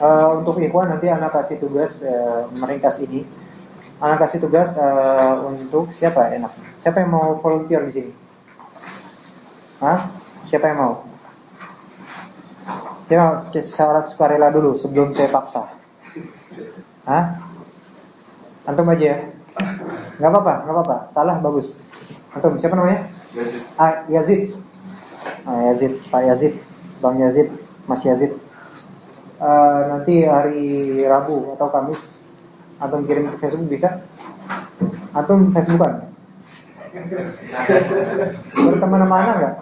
Uh, untuk ikhwan nanti anak kasih tugas uh, meringkas ini. Anak kasih tugas uh, untuk siapa enak? Siapa yang mau volunteer di sini? Hah? Siapa yang mau? Saya secara sukarela dulu sebelum saya paksa. Hah? Antum aja ya? Gak apa-apa, gak apa-apa. Salah bagus. Antum siapa namanya? Yazid. Ah, Yazid. Ah, Yazid, Pak Yazid, Bang Yazid, Mas Yazid uh, nanti hari Rabu atau Kamis antum kirim ke Facebook bisa? Antum Facebookan? Berteman sama anak enggak?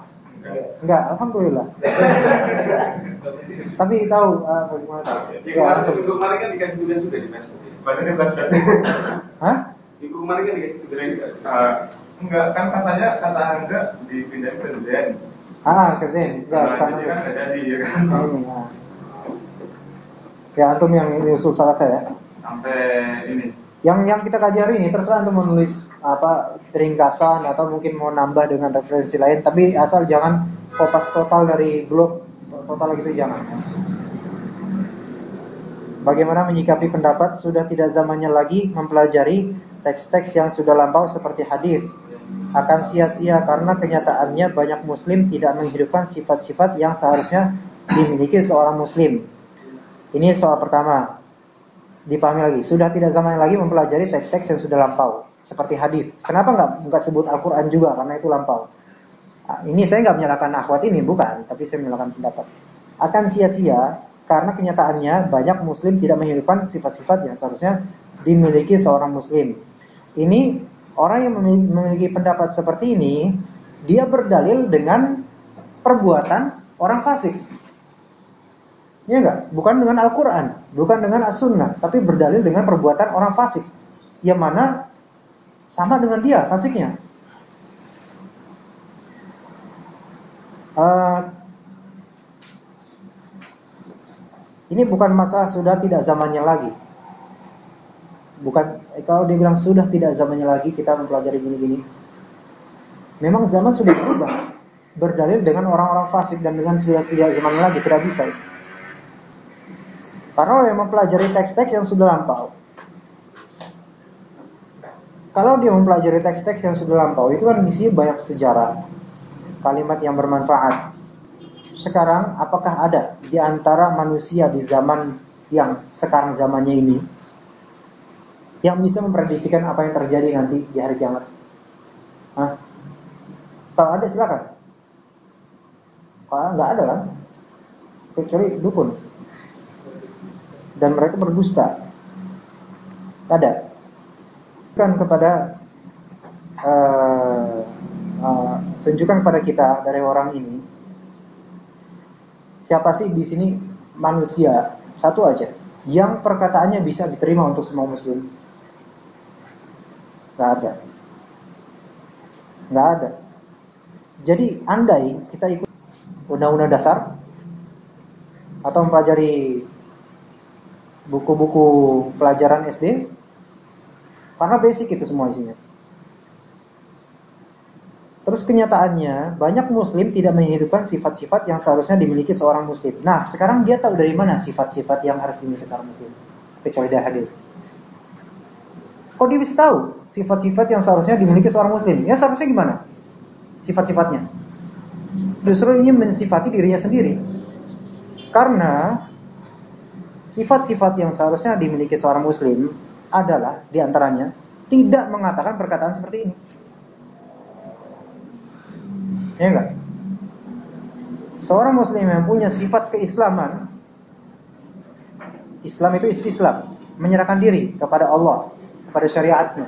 Enggak, alhamdulillah. Tapi tahu uh, bagaimana tahu? Ya. Minggu kemarin kan dikasih tugas sudah di Facebook. Badannya belas Hah? Minggu kemarin kan dikasih tugas uh, enggak kan katanya kata Angga dipindahin ke Zen. Ah, ke Zen. Enggak, nah, kan enggak jadi ya kan. Ini, nah. Ya antum yang usul salat ya. Sampai ini. Yang yang kita kaji ini terserah antum menulis apa ringkasan atau mungkin mau nambah dengan referensi lain, tapi asal jangan kopas total dari blog total gitu jangan. Bagaimana menyikapi pendapat sudah tidak zamannya lagi mempelajari teks-teks yang sudah lampau seperti hadis akan sia-sia karena kenyataannya banyak muslim tidak menghidupkan sifat-sifat yang seharusnya dimiliki seorang muslim. Ini soal pertama. Dipahami lagi. Sudah tidak zaman lagi mempelajari teks-teks yang sudah lampau. Seperti hadis. Kenapa nggak nggak sebut Al-Quran juga? Karena itu lampau. Nah, ini saya nggak menyalahkan akhwat ini, bukan. Tapi saya menyalahkan pendapat. Akan sia-sia karena kenyataannya banyak muslim tidak menghidupkan sifat-sifat yang seharusnya dimiliki seorang muslim. Ini orang yang memiliki pendapat seperti ini, dia berdalil dengan perbuatan orang fasik. Ya enggak? Bukan dengan Al-Quran, bukan dengan As-Sunnah, tapi berdalil dengan perbuatan orang fasik. Yang mana sama dengan dia fasiknya. Uh, ini bukan masalah sudah tidak zamannya lagi. Bukan eh, kalau dia bilang sudah tidak zamannya lagi kita mempelajari gini-gini. Memang zaman sudah berubah. Berdalil dengan orang-orang fasik dan dengan sudah tidak zaman lagi tidak bisa. Karena dia mempelajari teks-teks yang sudah lampau. Kalau dia mempelajari teks-teks yang sudah lampau, itu kan isinya banyak sejarah, kalimat yang bermanfaat. Sekarang, apakah ada di antara manusia di zaman yang sekarang zamannya ini yang bisa memprediksikan apa yang terjadi nanti di hari kiamat? Kalau ada silakan. Kalau nggak ada kan? Kecuali dukun dan mereka berdusta. Ada. Kan kepada uh, uh, tunjukkan kepada kita dari orang ini siapa sih di sini manusia satu aja yang perkataannya bisa diterima untuk semua muslim. Gak ada. Gak ada. Jadi andai kita ikut undang-undang dasar atau mempelajari buku-buku pelajaran SD karena basic itu semua isinya. Terus kenyataannya banyak muslim tidak menghidupkan sifat-sifat yang seharusnya dimiliki seorang muslim. Nah, sekarang dia tahu dari mana sifat-sifat yang harus dimiliki seorang muslim kecuali dia hadir. Kok dia bisa tahu sifat-sifat yang seharusnya dimiliki seorang muslim? Ya seharusnya gimana? Sifat-sifatnya. Justru ini mensifati dirinya sendiri. Karena Sifat-sifat yang seharusnya dimiliki seorang muslim adalah di antaranya tidak mengatakan perkataan seperti ini. Ya enggak? Seorang muslim yang punya sifat keislaman Islam itu istislam, menyerahkan diri kepada Allah, kepada syariatnya.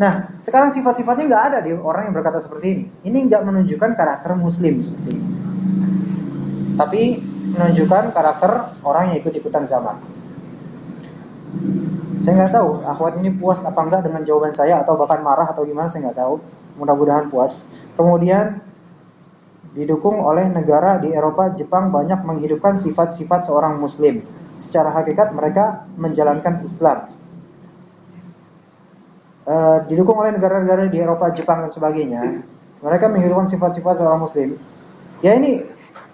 Nah, sekarang sifat-sifatnya nggak ada di orang yang berkata seperti ini. Ini nggak menunjukkan karakter muslim seperti ini. Tapi menunjukkan karakter orang yang ikut-ikutan zaman. Saya nggak tahu akhwat ini puas apa enggak dengan jawaban saya atau bahkan marah atau gimana saya nggak tahu. Mudah-mudahan puas. Kemudian didukung oleh negara di Eropa, Jepang banyak menghidupkan sifat-sifat seorang muslim. Secara hakikat mereka menjalankan Islam. E, didukung oleh negara-negara di Eropa, Jepang dan sebagainya. Mereka menghidupkan sifat-sifat seorang muslim. Ya ini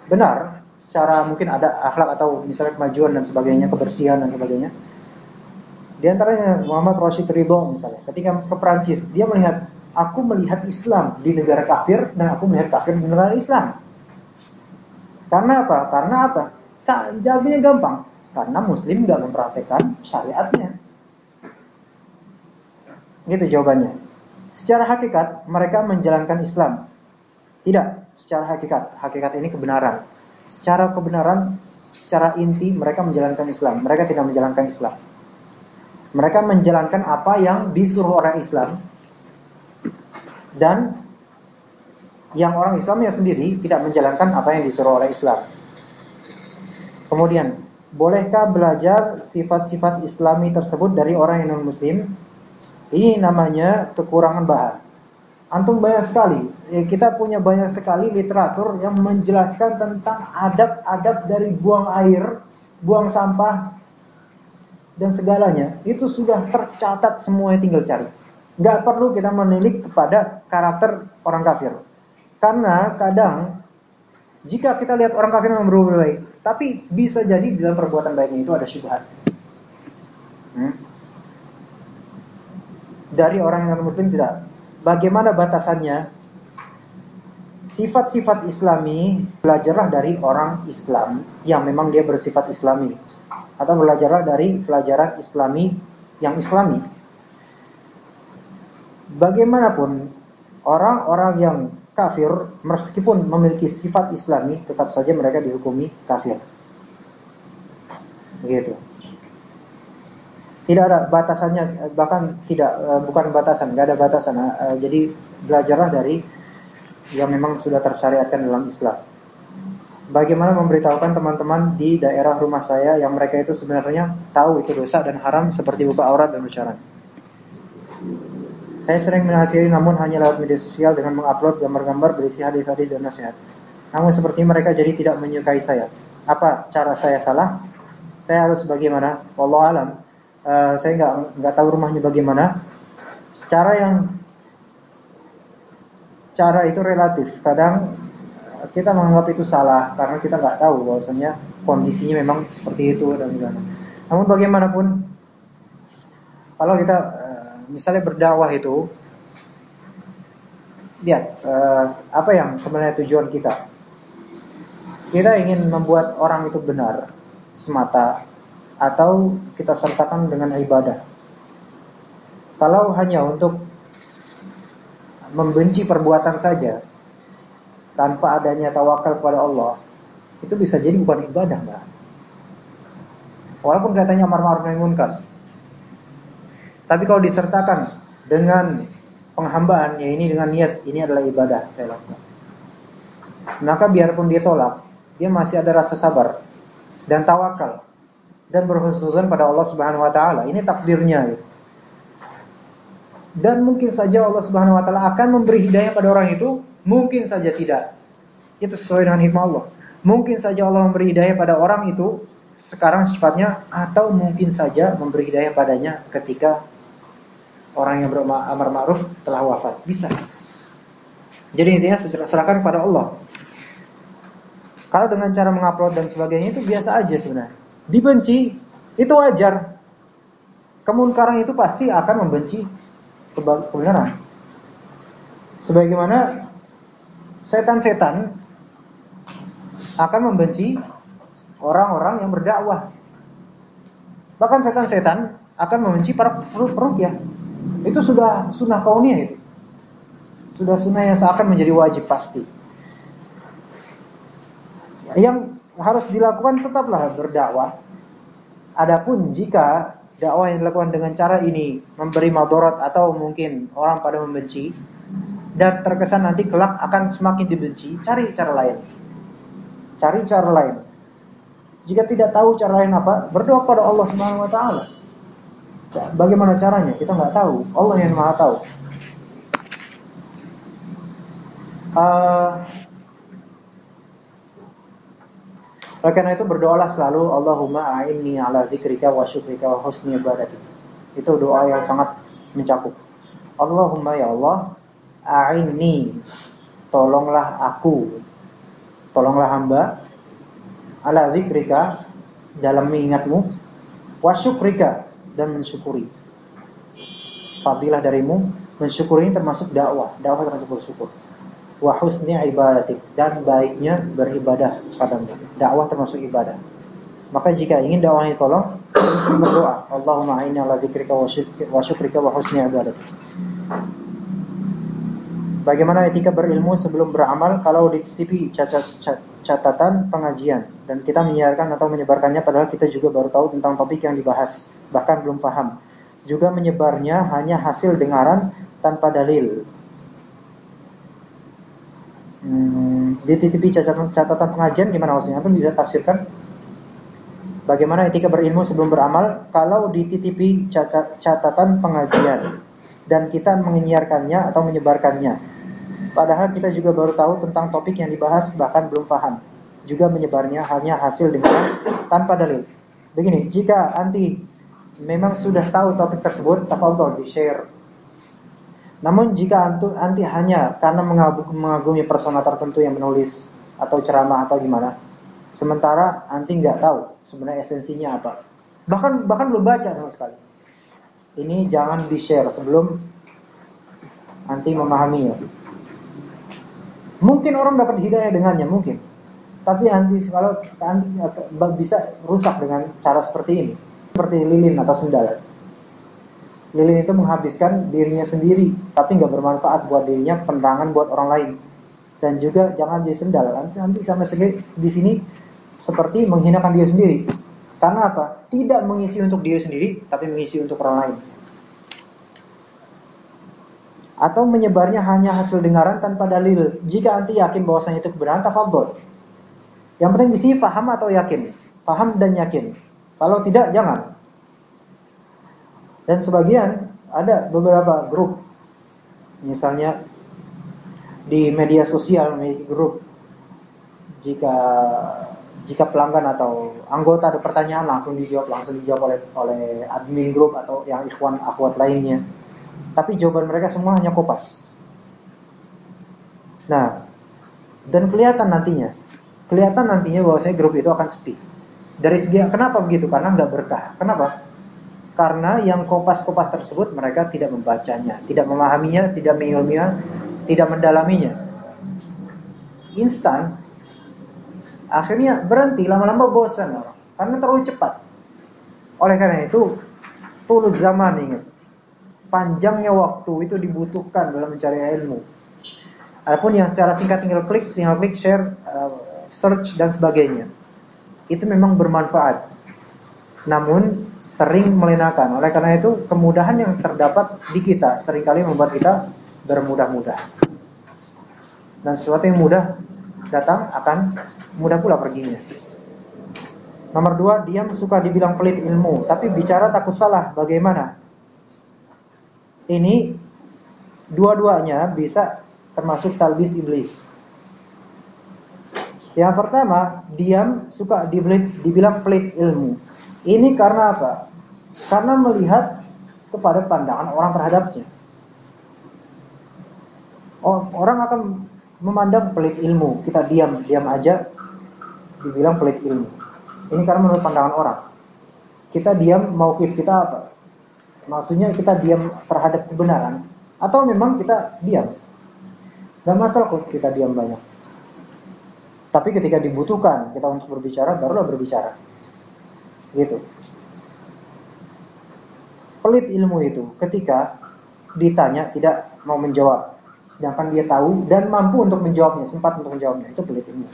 benar secara mungkin ada akhlak atau misalnya kemajuan dan sebagainya, kebersihan dan sebagainya. Di antaranya Muhammad Rashid Ridho misalnya, ketika ke Prancis, dia melihat aku melihat Islam di negara kafir dan aku melihat kafir di negara Islam. Karena apa? Karena apa? Jawabnya gampang. Karena Muslim nggak mempraktekkan syariatnya. Gitu jawabannya. Secara hakikat mereka menjalankan Islam. Tidak, secara hakikat. Hakikat ini kebenaran. Secara kebenaran, secara inti mereka menjalankan Islam. Mereka tidak menjalankan Islam. Mereka menjalankan apa yang disuruh orang Islam dan yang orang Islamnya sendiri tidak menjalankan apa yang disuruh oleh Islam. Kemudian, bolehkah belajar sifat-sifat Islami tersebut dari orang yang non-Muslim? Ini namanya kekurangan bahan. Antum banyak sekali, eh, kita punya banyak sekali literatur yang menjelaskan tentang adab-adab dari buang air, buang sampah, dan segalanya. Itu sudah tercatat semua, tinggal cari. Gak perlu kita menilik kepada karakter orang kafir. Karena kadang jika kita lihat orang kafir yang berubah baik, tapi bisa jadi dalam perbuatan baiknya itu ada syubhat. Hmm? Dari orang yang non muslim tidak. Bagaimana batasannya? Sifat-sifat islami belajarlah dari orang Islam yang memang dia bersifat islami. Atau belajarlah dari pelajaran islami yang islami bagaimanapun orang-orang yang kafir meskipun memiliki sifat islami tetap saja mereka dihukumi kafir. Begitu. Tidak ada batasannya bahkan tidak eh, bukan batasan, nggak ada batasan. Eh, jadi belajarlah dari yang memang sudah tersyariatkan dalam Islam. Bagaimana memberitahukan teman-teman di daerah rumah saya yang mereka itu sebenarnya tahu itu dosa dan haram seperti buka aurat dan bicara. Saya sering menasihati namun hanya lewat media sosial dengan mengupload gambar-gambar berisi hadis-hadis dan nasihat. Namun seperti mereka jadi tidak menyukai saya. Apa cara saya salah? Saya harus bagaimana? Wallah alam. Uh, saya nggak nggak tahu rumahnya bagaimana. Cara yang cara itu relatif. Kadang kita menganggap itu salah karena kita nggak tahu bahwasanya kondisinya memang seperti itu dan gimana. Namun bagaimanapun kalau kita misalnya berdakwah itu lihat uh, apa yang sebenarnya tujuan kita. Kita ingin membuat orang itu benar semata atau kita sertakan dengan ibadah. Kalau hanya untuk membenci perbuatan saja tanpa adanya tawakal kepada Allah, itu bisa jadi bukan ibadah, Mbak. Walaupun katanya amar ma'ruf nahi tapi kalau disertakan dengan penghambaan, ya ini dengan niat, ini adalah ibadah saya lakukan. Maka biarpun dia tolak, dia masih ada rasa sabar dan tawakal dan berhusnuzan pada Allah Subhanahu wa taala. Ini takdirnya gitu. Dan mungkin saja Allah Subhanahu wa taala akan memberi hidayah pada orang itu, mungkin saja tidak. Itu sesuai dengan hikmah Allah. Mungkin saja Allah memberi hidayah pada orang itu sekarang sifatnya atau mungkin saja memberi hidayah padanya ketika orang yang beramar ma'ruf telah wafat. Bisa. Jadi intinya serahkan kepada Allah. Kalau dengan cara mengupload dan sebagainya itu biasa aja sebenarnya. Dibenci itu wajar. Kemunkaran itu pasti akan membenci kebenaran. Sebagaimana setan-setan akan membenci orang-orang yang berdakwah. Bahkan setan-setan akan membenci para perukyah. Itu sudah sunnah kauniyah itu. Sudah sunnah yang seakan menjadi wajib pasti. Yang harus dilakukan tetaplah berdakwah. Adapun jika dakwah yang dilakukan dengan cara ini memberi madorot atau mungkin orang pada membenci dan terkesan nanti kelak akan semakin dibenci, cari cara lain. Cari cara lain. Jika tidak tahu cara lain apa, berdoa pada Allah Subhanahu wa taala. Bagaimana caranya? Kita nggak tahu. Allah yang Maha tahu. Uh, oleh karena itu berdoalah selalu Allahumma a'inni ala dzikrika wa syukrika wa husni ibadatik. Itu doa yang sangat mencakup. Allahumma ya Allah, a'inni tolonglah aku. Tolonglah hamba ala dzikrika dalam mengingatmu wa syukrika dan mensyukuri. Fadilah darimu mensyukuri ini termasuk dakwah, dakwah termasuk bersyukur. Wa husni ibadatik dan baiknya beribadah padamu. Dakwah termasuk ibadah. Maka jika ingin dakwahnya tolong, terus berdoa, Allahumma a'inni ala dzikrika wa syukrika wa husni ibadatik. Bagaimana etika berilmu sebelum beramal kalau dititipi catatan pengajian dan kita menyiarkan atau menyebarkannya padahal kita juga baru tahu tentang topik yang dibahas bahkan belum paham. Juga menyebarnya hanya hasil dengaran tanpa dalil. Hmm, dititipi catatan, catatan pengajian gimana maksudnya? Antum bisa tafsirkan? Bagaimana etika berilmu sebelum beramal kalau dititipi catatan pengajian dan kita menyiarkannya atau menyebarkannya Padahal kita juga baru tahu tentang topik yang dibahas bahkan belum paham. Juga menyebarnya hanya hasil dengan tanpa dalil. Begini, jika anti memang sudah tahu topik tersebut, tafadhol di-share. Namun jika anti hanya karena mengagumi persona tertentu yang menulis atau ceramah atau gimana, sementara anti nggak tahu sebenarnya esensinya apa. Bahkan bahkan belum baca sama sekali. Ini jangan di-share sebelum anti memahaminya. Mungkin orang dapat hidayah dengannya, mungkin. Tapi anti kalau anti bisa rusak dengan cara seperti ini. Seperti lilin atau sendal. Lilin itu menghabiskan dirinya sendiri, tapi nggak bermanfaat buat dirinya, penerangan buat orang lain. Dan juga jangan jadi sendal. Nanti, sampai segi di sini seperti menghinakan diri sendiri. Karena apa? Tidak mengisi untuk diri sendiri, tapi mengisi untuk orang lain atau menyebarnya hanya hasil dengaran tanpa dalil. Jika anti yakin bahwasanya itu kebenaran, tafadhol. Yang penting di sini paham atau yakin. Paham dan yakin. Kalau tidak, jangan. Dan sebagian ada beberapa grup, misalnya di media sosial memiliki grup. Jika jika pelanggan atau anggota ada pertanyaan langsung dijawab langsung dijawab oleh oleh admin grup atau yang ikhwan akhwat lainnya tapi jawaban mereka semua hanya kopas. Nah, dan kelihatan nantinya, kelihatan nantinya bahwasanya grup itu akan sepi. Dari segi kenapa begitu? Karena nggak berkah. Kenapa? Karena yang kopas-kopas tersebut mereka tidak membacanya, tidak memahaminya, tidak mengilminya, tidak mendalaminya. Instan, akhirnya berhenti, lama-lama bosan orang, karena terlalu cepat. Oleh karena itu, tulus zaman ingat panjangnya waktu itu dibutuhkan dalam mencari ilmu. Adapun yang secara singkat tinggal klik, tinggal klik share, uh, search dan sebagainya. Itu memang bermanfaat. Namun sering melenakan. Oleh karena itu kemudahan yang terdapat di kita sering kali membuat kita bermudah-mudah. Dan sesuatu yang mudah datang akan mudah pula perginya. Nomor dua, dia suka dibilang pelit ilmu, tapi bicara takut salah. Bagaimana? ini dua-duanya bisa termasuk talbis iblis. Yang pertama, diam suka dibilang pelit ilmu. Ini karena apa? Karena melihat kepada pandangan orang terhadapnya. Orang akan memandang pelit ilmu. Kita diam, diam aja dibilang pelit ilmu. Ini karena menurut pandangan orang. Kita diam, mau kita apa? Maksudnya kita diam terhadap kebenaran atau memang kita diam. Gak masalah kok kita diam banyak. Tapi ketika dibutuhkan kita untuk berbicara, barulah berbicara. Gitu. Pelit ilmu itu ketika ditanya tidak mau menjawab. Sedangkan dia tahu dan mampu untuk menjawabnya, sempat untuk menjawabnya. Itu pelit ilmu.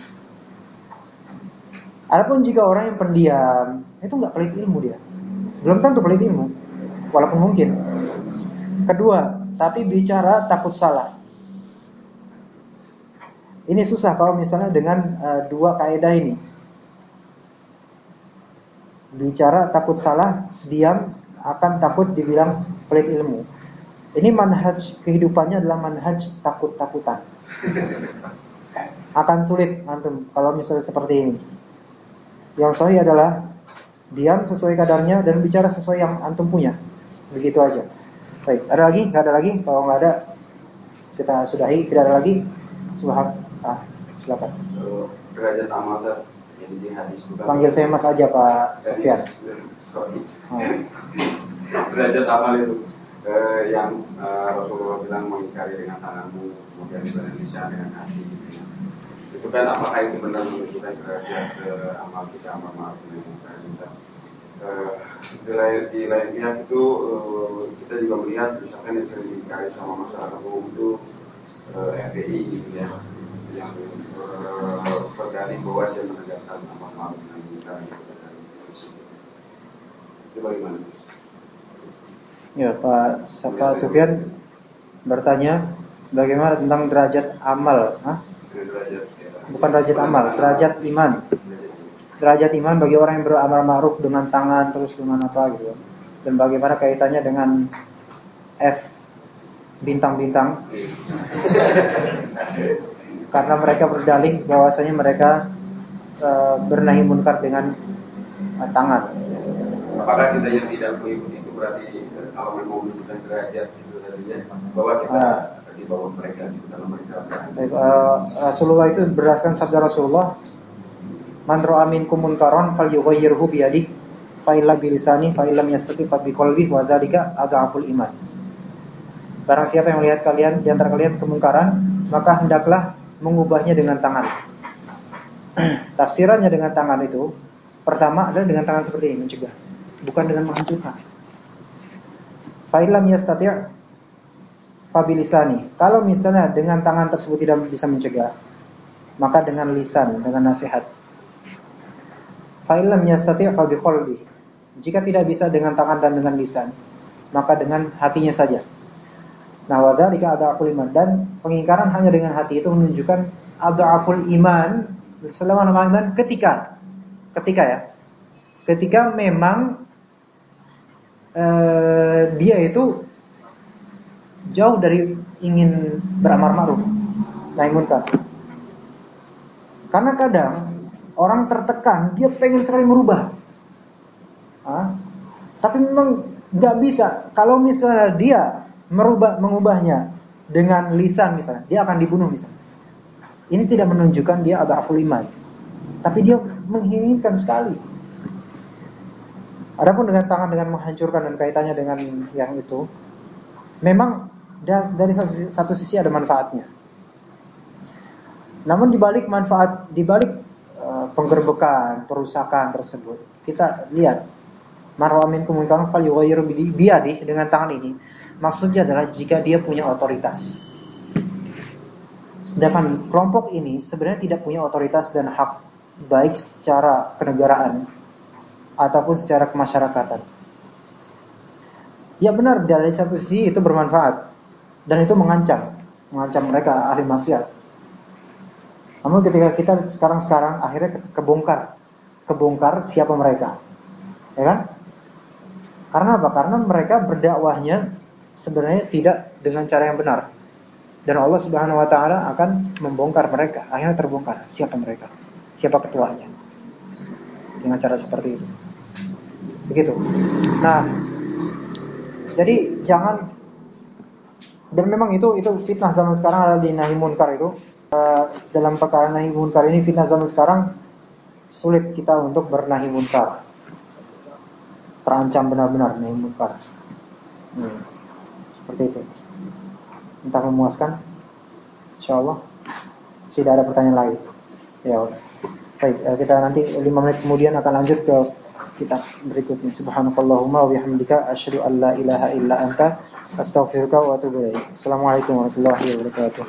Adapun jika orang yang pendiam, itu nggak pelit ilmu dia. Belum tentu pelit ilmu, walaupun mungkin. Kedua, tapi bicara takut salah. Ini susah kalau misalnya dengan uh, dua kaidah ini. Bicara takut salah, diam akan takut dibilang pelit ilmu. Ini manhaj kehidupannya adalah manhaj takut-takutan. Akan sulit antum kalau misalnya seperti ini. Yang sahih adalah diam sesuai kadarnya dan bicara sesuai yang antum punya. Begitu aja. Baik, ada lagi? Gak ada lagi? Kalau nggak ada, kita sudahi. Tidak ada lagi? Subhan. Ah, silakan. Derajat amal yang di hadis Panggil saya Mas aja Pak Sofian. Sorry. Oh. Derajat amal itu eh, yang eh, Rasulullah bilang mengingkari dengan tanganmu, kemudian lisan dengan hati. Gitu. Itu kan apakah itu benar menunjukkan derajat eh, amal kita amal maaf kita? Eh, di lain di lain pihak itu eh, kita juga melihat misalkan yang sering diingkari sama masyarakat umum itu eh, FPI gitu ya yang eh, bahwa dia menegakkan amal. Itu bagaimana? Ya Pak, Pak Sufyan bertanya bagaimana tentang derajat amal? Hah? Bukan derajat amal, derajat iman. Derajat iman bagi orang yang beramal ma'ruf dengan tangan terus dengan apa gitu. Dan bagaimana kaitannya dengan F bintang-bintang? Karena mereka berdalih bahwasanya mereka e, bernahi munkar dengan e, tangan. Apakah kita yang tidak mengikuti itu berarti kalau memang menunjukkan derajat itu tadinya bahwa kita uh, di bawah mereka di dalam mereka. Baik, uh, Rasulullah itu berdasarkan sabda Rasulullah, "Man ra'a minkum munkaran falyughayyirhu bi yadihi, fa illa bi lisani, fa illam yastati fa bi qalbihi wa dzalika adhaful iman." Barang siapa yang melihat kalian di antara kalian kemungkaran, maka hendaklah mengubahnya dengan tangan. Tafsirannya dengan tangan itu pertama adalah dengan tangan seperti ini mencegah, bukan dengan menghancurkan. Fa'ilam yastati' fabilisani. Kalau misalnya dengan tangan tersebut tidak bisa mencegah, maka dengan lisan, dengan nasihat. Fa'ilam yastati' fabiqalbi. Jika tidak bisa dengan tangan dan dengan lisan, maka dengan hatinya saja. Nah, wadzalika adhaful iman dan pengingkaran hanya dengan hati itu menunjukkan adhaful iman selama iman ketika ketika ya. Ketika memang eh, dia itu jauh dari ingin beramar ma'ruf nahi munkar. Karena kadang orang tertekan, dia pengen sekali merubah. Hah? Tapi memang nggak bisa. Kalau misalnya dia merubah mengubahnya dengan lisan misalnya, dia akan dibunuh misalnya. Ini tidak menunjukkan dia ada akul iman. Tapi dia menginginkan sekali. Adapun dengan tangan dengan menghancurkan dan kaitannya dengan yang itu, memang dari satu sisi ada manfaatnya. Namun dibalik manfaat, dibalik uh, penggerbekan, perusakan tersebut, kita lihat marwamin kemuntalan fal yughayyiru biadi dengan tangan ini. Maksudnya adalah jika dia punya otoritas. Sedangkan kelompok ini sebenarnya tidak punya otoritas dan hak baik secara kenegaraan ataupun secara kemasyarakatan. Ya benar dari satu sisi itu bermanfaat dan itu mengancam, mengancam mereka ahli maksiat. Namun ketika kita sekarang-sekarang akhirnya kebongkar, kebongkar siapa mereka, ya kan? Karena apa? Karena mereka berdakwahnya sebenarnya tidak dengan cara yang benar. Dan Allah Subhanahu wa taala akan membongkar mereka. Akhirnya terbongkar siapa mereka, siapa ketuanya. Dengan cara seperti itu. Begitu. Nah, jadi jangan dan memang itu itu fitnah zaman sekarang ada di nahi munkar itu. Uh, dalam perkara nahi munkar ini fitnah zaman sekarang sulit kita untuk bernahi munkar. Terancam benar-benar nahi munkar. Hmm. Seperti itu. Entah memuaskan? Insyaallah tidak ada pertanyaan lain. Ya, baik. Eh, kita nanti 5 menit kemudian akan lanjut ke kitab berikutnya. Subhanakallahumma wa bihamdika asyhadu an la ilaha illa anta Astaghfiruka wa atubu ilaik. Assalamualaikum warahmatullahi wabarakatuh.